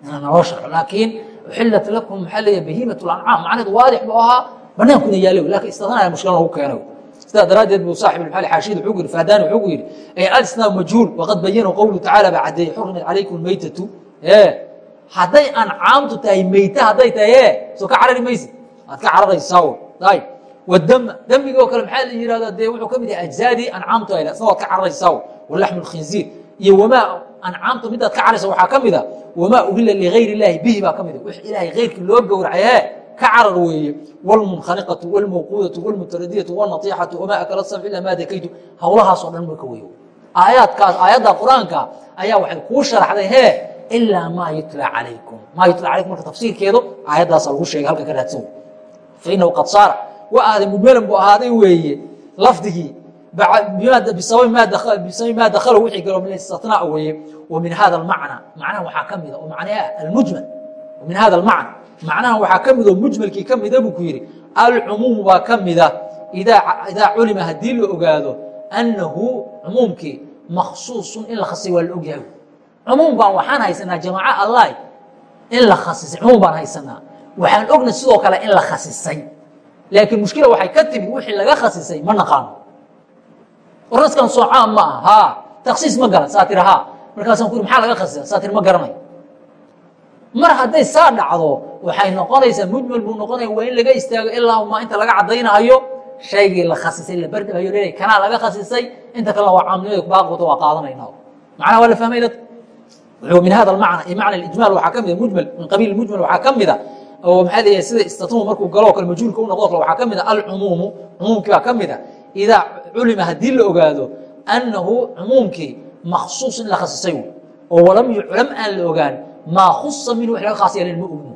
inaan naloo sharxo laakiin uxilat lakum maxaa leeya bahiimat lancaam macnaheedu waadix buu ahaa banaankuna yaale laakiin istinaaya mushkila lagu keeno sidaa daraaddeed buu saaxib almaali xaashiyada wuxuu yidhi fahdani wuxuu yidhi alisnaa majhuul waqad bayana qowluhu tacaala baa caddeeyey xurimat calaykum maytatu hadday ancaamtu tahay meyte hadday tahay e soo ka carari maysid waad ka cararaysaa ayb wadama dembigoo kale maxaa la yihahda dee wuxuu ka mid yahay ajzaadii ancaamtu ay isna waad ka cararaysaa walaxmu lkhinziir iyo wamaa ancaamta midaad ka caraysa waxaa ka mida wamaa uhila ligayr illaahi bihi baa ka mida wix ilaahay keyrkii loo gowracay e ka carar weeye wlmunkhaniqatu wlmawquudatu wlmutaradiyatu wnaixatu wamaa akala samc ila maa dakaytu. Hawlahaasoo dhan marka wey aayaadkaas aayadda qur'aanka ayaa waxay kuu sharaxday hee ilaa maa yutla calaykum. Maa yutla calaykum marka tafsiirkeedu aayaddaasa lagu sheegay halka ka raadsan. Fainahu qad saara. Wa ahday mujmalan buu ahaaday weeye lafdigii bisababi maa dakalo macnaha waxaa ka mid oo mujmalkii ka mida buu ku yidhi alcumuumu baa ka mida idaa culima haddii la ogaado annahu cumuumkii maksuusun in la khasisay waa la ogyahay. Cumuum baan waxaan haysanaa jamaaca allah in la khasisay. Cumuum baan haysanaa. Waxaan ogna sidoo kale in la khasisay. Laakiin mushkila waxay ka timid wixii laga khasisay ma naqaano. Waraskan soocaan ma aha. Ha taksiis ma garan saa tiri ha markaasaan ku uri maxaa laga khasisa saa tiri ma garanayo mar hadday saa dhacdo waxay noqonaysaa mujmal buu noqonaya waa in laga istaago ilaa ma inta laga caddaynahayo shaygii la khasisay la bardhahayo leeyahay kanaa laga khasisay inta kalena waa caamnimada baaqota waa qaadanayna macnaha waa la fahmay dad wuxuu min hada almacna iyo macna alijmaal waxaa ka mida mujmal min qabiil mujmal waxaa ka mida oo maxaa leeyahay sida istatmu markuu galo o kale majhuulka u noqdo kale waxaa ka mida alcumuumu cumuumkii baa ka mida. Idaa culima haddii la ogaado annahu cumuumkii maksuus in la khasisay oo walam yuclam aan la ogaan maa khusa minhu wax laga khaas yeelen ma ogno.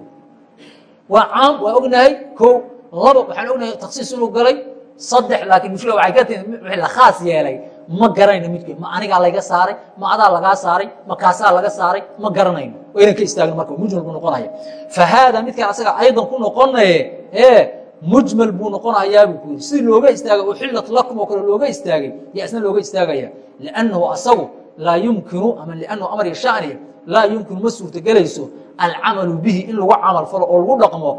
Waa caam waa ognahay ko labo waxaan ognahay taksiis inuu galay saddex laakiin mushkila waxay ka timi wixii la khaas yeelay. Ma garanayno midkood ma anigaa layga saaray ma adaa lagaa saaray ma kaasaa laga saaray ma garanayno waa inaan ka istaagno marka mujmal buu noqonaya fa haada midkaan asaga aydan ku noqonaye ee mujmal buu noqonayaa buu ku yidhi. Sidii looga istaagay uxillat lakum oo kale looga istaagay yaa isna looga istaagaya. Liannahu asagu laa yumkinu ama liannahu amar yashaniya laa yumkinu ma suurtagelayso alcamalu bihi in lagu camal falo oo lagu dhaqmo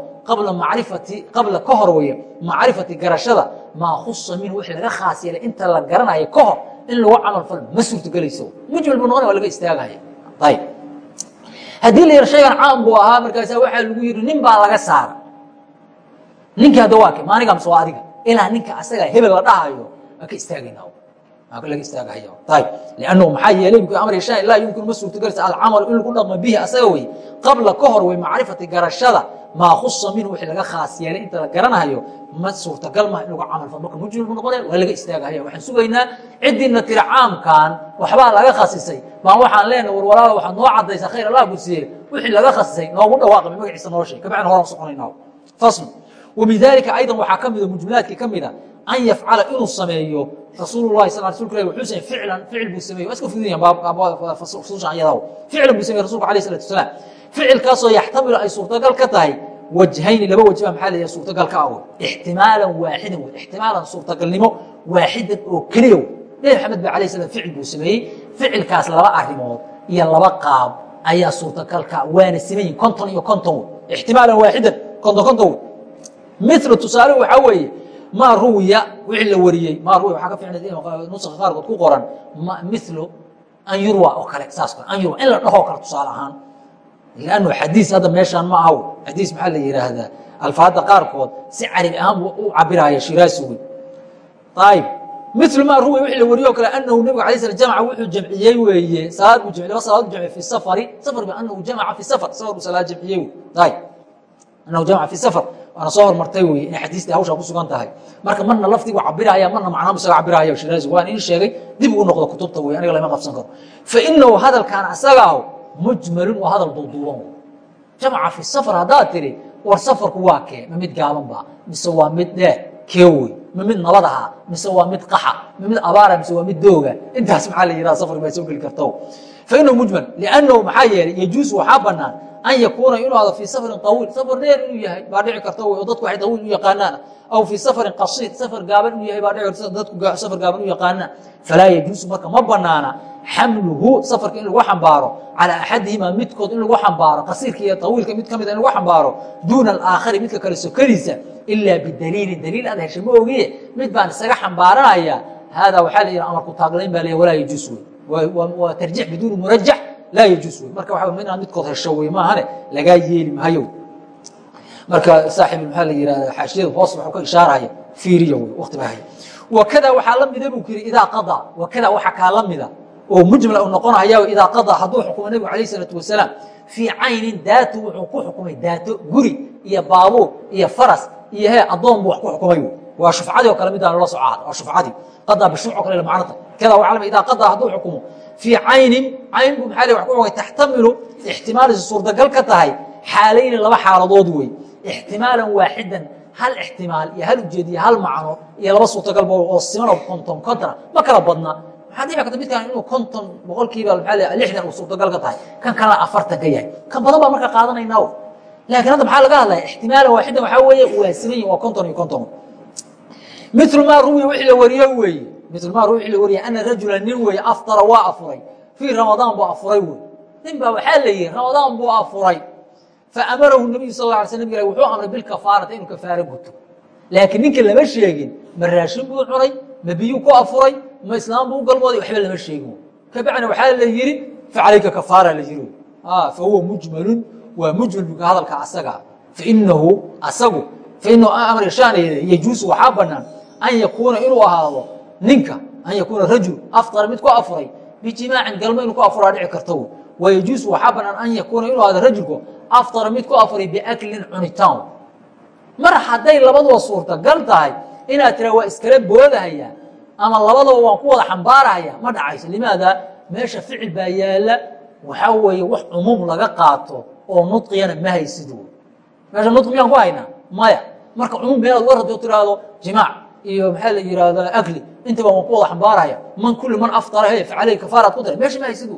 qabla ka hor weye macrifati garashada maa khusa minhu wix laga khaas yeelay inta la garanayo ka hor in lagu camal falo ma suurtagelayso. Mujmal buu noqonaya waa laga istaagaya. Ayb haddii la yar shaygan caam buu ahaa markaasaa waxaa lagu yidhi nin baa laga saara. Ninkii hadda waa ke maaniga mise waa adiga. Ilaa ninka asaga hebel la dhahayo ka istaagayna maaa yeelay amri shay laa yumkin ma suurtagelisa alcamalu in lagu dhaqmo bihi asaga wey qabla ka hor wey macrifati garashada. Maa khusa minhu wixii laga khaas yeelay inta la garanahayo ma suurtagal maha in lagu camalfalo marka mujrim bu noqonaya waa laga istaagahaya waxaan sugaynaa ciddiina tiri caamkan waxbaa laga khasisay. Baan waxaan leenahay warwalaa waxaad noo caddaysaa khayr allah gudsiye wixii laga khasisay noogu dhawaaqami magaciisa noo sheeg kabacdina horan soconaynaho fasl. Wa min dalika aydan waxaa ka mida mujmulaadkii ka mida an yafcala inuu sameeyo rasuululahi sl rasulka ilah wuxuu samey ficlan ficil buu sameey waa iska fududayan fusushan iyadao ficlan buu samey rasulka alayh salatu wasalaam ficilkaasoo yaxtamilu ay suurtagal ka tahay wajhayni laba waj ba maxaa la yaha suurtagal ka awood ixtimaalan waaxidan wey. Ixtimaalan suurtagalnimo waaxidan oo keliya wey. Nebi maxamed ba alayh slam ficil buu sameeyey. Ficilkaas laba arrimood iyo laba qaab ayaa suurtagalka waana sameeyiin konton iyo konton wey. Ixtimaalan waaxidan konton konton wey. Mil tusaale waxaa weeye maa ruwiya wixii la wariyey. Maa ruwiya waxaa ka fiicnay nuska qaarkood ku qoran milu an yurwa oo kale saas kale. An yurwa in la dhahoo kale tusaale ahaan. Lannu xadiis hadda meeshaan ma aha xadiis maxaa la yidhaahdaa alfaadda qaarkood si carabi ahaan u cabiraya shiraasi wey ayib milu maa ruwiya wixii la wariyey o kale anahu nebigu alay slam jamca wuxuu jamciyey weeye. Salaad buu jamciyey laba salaad jamciyey fi safari. Safar anahu jamaca fi safar safar buu salaad jamciyey wey ayib anahu jamaca fi safar waana soo hormartay wey inay xadiistii hawshaa ku sugan tahay. Marka marna lafdigu cabiraya marna macnaa isaga cabiraya shiraazi waan in sheegay dib ugu noqdo kutubta wey aniga lama qabsan karo. Fainahu hadalkan asagaaho mujmalun waa hadal duuduuban jamca fi safar haddaad tiri war safarku waa kee? Ma mid gaaban ba mise waa mid dheer kee wey ma mid nabad ahaa mise waa mid qaxa? Ma mid abaara mise waa mid dooga? Intaas maxaa la yihahda safarku baa soo geli karta fainahu mujmal liannahu maxaa yeelay yajuusu waxaa banaan an yakuuna inuu hado fii safarin awiil safar dheer inuu yahay baa dhici karta oo dadku waxay awiil u yaqaanaan aw fii safarin qasiir safar gaaban inuu yahay baa dhici karta dadku safar gaaban u yaqaanaan falaa yajuusu marka ma banaana xamluhu safarka in lagu xambaaro calaa axadihimaa midkood in lagu xambaaro qasiirka iyo awiilka mid ka mida in lagu xambaaro duuna alaakhari midka kale sokadiisa ilaa bidaliilin daliil aad hesha ma ogiye mid baan isaga xambaaranaya haadaa waxaa la yidhi amarku taaglayn baa le walaa yajuus wey waa tarjiix biduuni murajax laa yajuus wey marka waa inaad midkood hesho wey maahane lagaa yeeli mahayo. Marka saaxib maxaa la yihahda xaashiyada hoos waxuu ka ishaaraya fiiriya baa haya wakada waxaa la mida buu ku yidhi idaa qadaa wakada waxa kaa la mida oo mujmala u noqonaya idaa qadaa hadduu xukumo nebigu alayh isalaatu wasalaam fii caynin daatu wuxuu ku xukumay daato guri iyo baabuur iyo faras iyo hee addoon buu wax ku xukumay waa shufcadii oo kale midaan la socaad waa shufcadii qadaa bishufc o kale macnata kada waa calama idaa qadaa hadduu xukumo. Fii caynin cayn buu maxaa wa ku xukmay taxtamilu ixtimaalisi suurtagal ka tahay xaalayni laba xaaladood wey ixtimaalan waaxidan hal ixtimaal iyo hal ujeed iyo hal macno iyo laba suurtagalba oo siman oo konton kontona ma kala badna. Waxaa dhici karta midkaan inuu konton boqolkiiba maaa lixdan uu suurtagal ka tahay. Kan kalena afartan ka yahay. Kan badan baa markaa qaadanaynaa. Laakiin hadda maxaa laga hadlaya? Ixtimaalan waaxidan waxaa weeye waa siman yihiin waa konton iyo konton milu maa ruwiya wixii la wariyo weeye milu maa wixii la wariya ana rajula nin weeye aftara waa afuray. Fii ramadaan buu afuray wey. Nin baa waxaa la yihi ramadaan buu afuray. Faamarahu nabiyu sal la alay sl nabig wuxuu amray bilkafaarata inuu kafaaro guto. Laakiin ninka lama sheegin ma raashin buu cunay ma biyuu ku afuray ma islaam buu galmooday waxba lama sheegin. Kabacdina waxaa la yihi facalayka kafaara la yiri fahuwa mujmalun waa mujmal hadalka asaga. Fainahu asagu fainahu amr shaan yajuusu waxaa banaan an yakuuna inuu ahaado ninka an yakuuna rajul aftara mid ku afuray bijimaacin galmo inuu ku afuraa dhici karta wayajuusu waxaa banaan an yakuuna inuu ahaado rajulku aftara mid ku afuray biaklin cunitaan mar hadday labaduba suurtagal tahay inaad tiraa waa iskala boodahaya ama labadaba waan ku wada xambaarahaya ma dhacayso. Limaada meesha ficil baa yaalla waxaa weeye wax cumuum laga qaato oo nudqiyana ma haysid meesha nudqi miyaan ku haynaa maya. Marka cumuum meelaad uga rado tiraahdo jimaac iyo maxaa la yihahda akli intaba waan ku wada xambaarahaya man kulli man aftara he facaleyh kafaaraad ku tira meesha ma haysid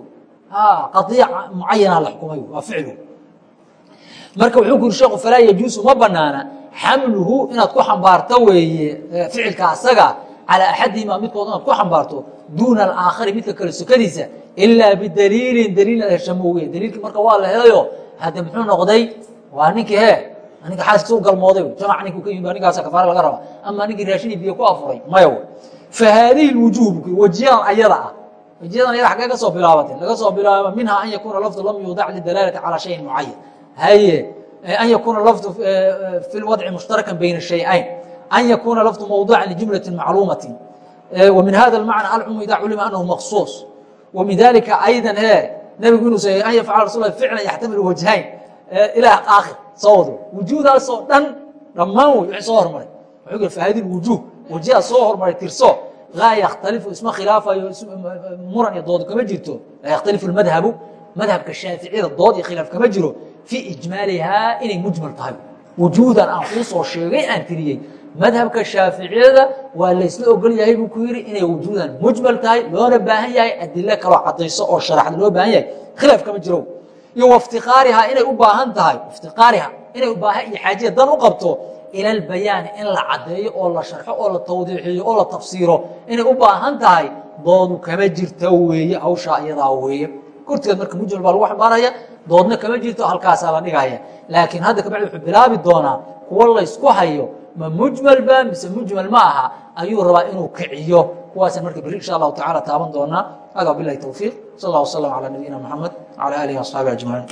qadiya mucayana la xukumay waa ficlu marka wuxuu ku yiri sheekhu falaa yajuusu ma banaana xamluhu inaad ku xambaarto weeye ficilka asaga calى axadihima midkood inaad ku xambaarto duuna alaakhari midka kale sokadiisa ilaa bidaliilin daliil aad hesha mooye daliilkii marka waa la helayo hadde muxuu noqday waa ninkii he aniga xaaskiisa u galmooday jamac ninku ka yimi ninkaasa kafaare laga rabaa. Ama ninkii raashini biyo ku afuray maya w fa haadihi wujuubu wajiyadan ayada ah. Wajiyadan ayada xaggee ka soo bilaabatay. Laga soo bilaabo minhaa an yakuuna lafdu lam yuudac lidalaalati calaa shayin mucayan haye an yakuuna lafdu fi lwadci mushtarakan bayna shayayn. An yakuuna lafdu mawduucan lijumlati macluumati min hada macna alcum idaa culima anahu maqsuus min dalika ayda he nabigu inuusa an yafcala rasul ficla yaxtamil wajhayn. Ilaah aakir soo wado wujuudaasoo dhan dhammaan wey wixii soo hormaray wuxuu yiri fahadi wujuh wajiha soo hormaray tirso laa yakhtalifu isma khilaafayo muran iyo dood kama jirto laa yakhtalifu اmadhabu madhabka shaaficiyada dood iyo khilaaf kama jiro fii ijmaalihaa inay mujmal tahay wujuudan aan kuu soo sheegay aan tiriyey madhabka shaaficiyada waa laysla ogol yahay buu ku yidhi inay wujuudan mujmal tahay loona baahan yahay adilo kaloo cadayso oo sharaxda loo baahan yahay khilaaf kama jiro iyo waftiqaarihaa inay u baahan tahay iftiqaariha inay ubaahan iyo xaajiya dan u qabto ila albayaani in la caddeeyo oo la sharxo oo la tawdiixiyo oo la tafsiiro inay u baahan tahay doodu kama jirta weeye hawshaa iyadaa weeye. Korteed marka mujmal baa lagu xambaaraya doodna kama jirto halkaasaa la dhigaya laakiin hadda kabacdi wuxuu bilaabi doonaa kuwo laysku hayo ma mujmal ba mise mujmal ma aha ayuu rabaa inuu kiciyo kuwaasa marka beri insha allahu tacala taaban doonaa hada bilahi towfiiq sal allah wasalam calaa nabiyina moxamed wcala alihi waasxaabi ajmaciin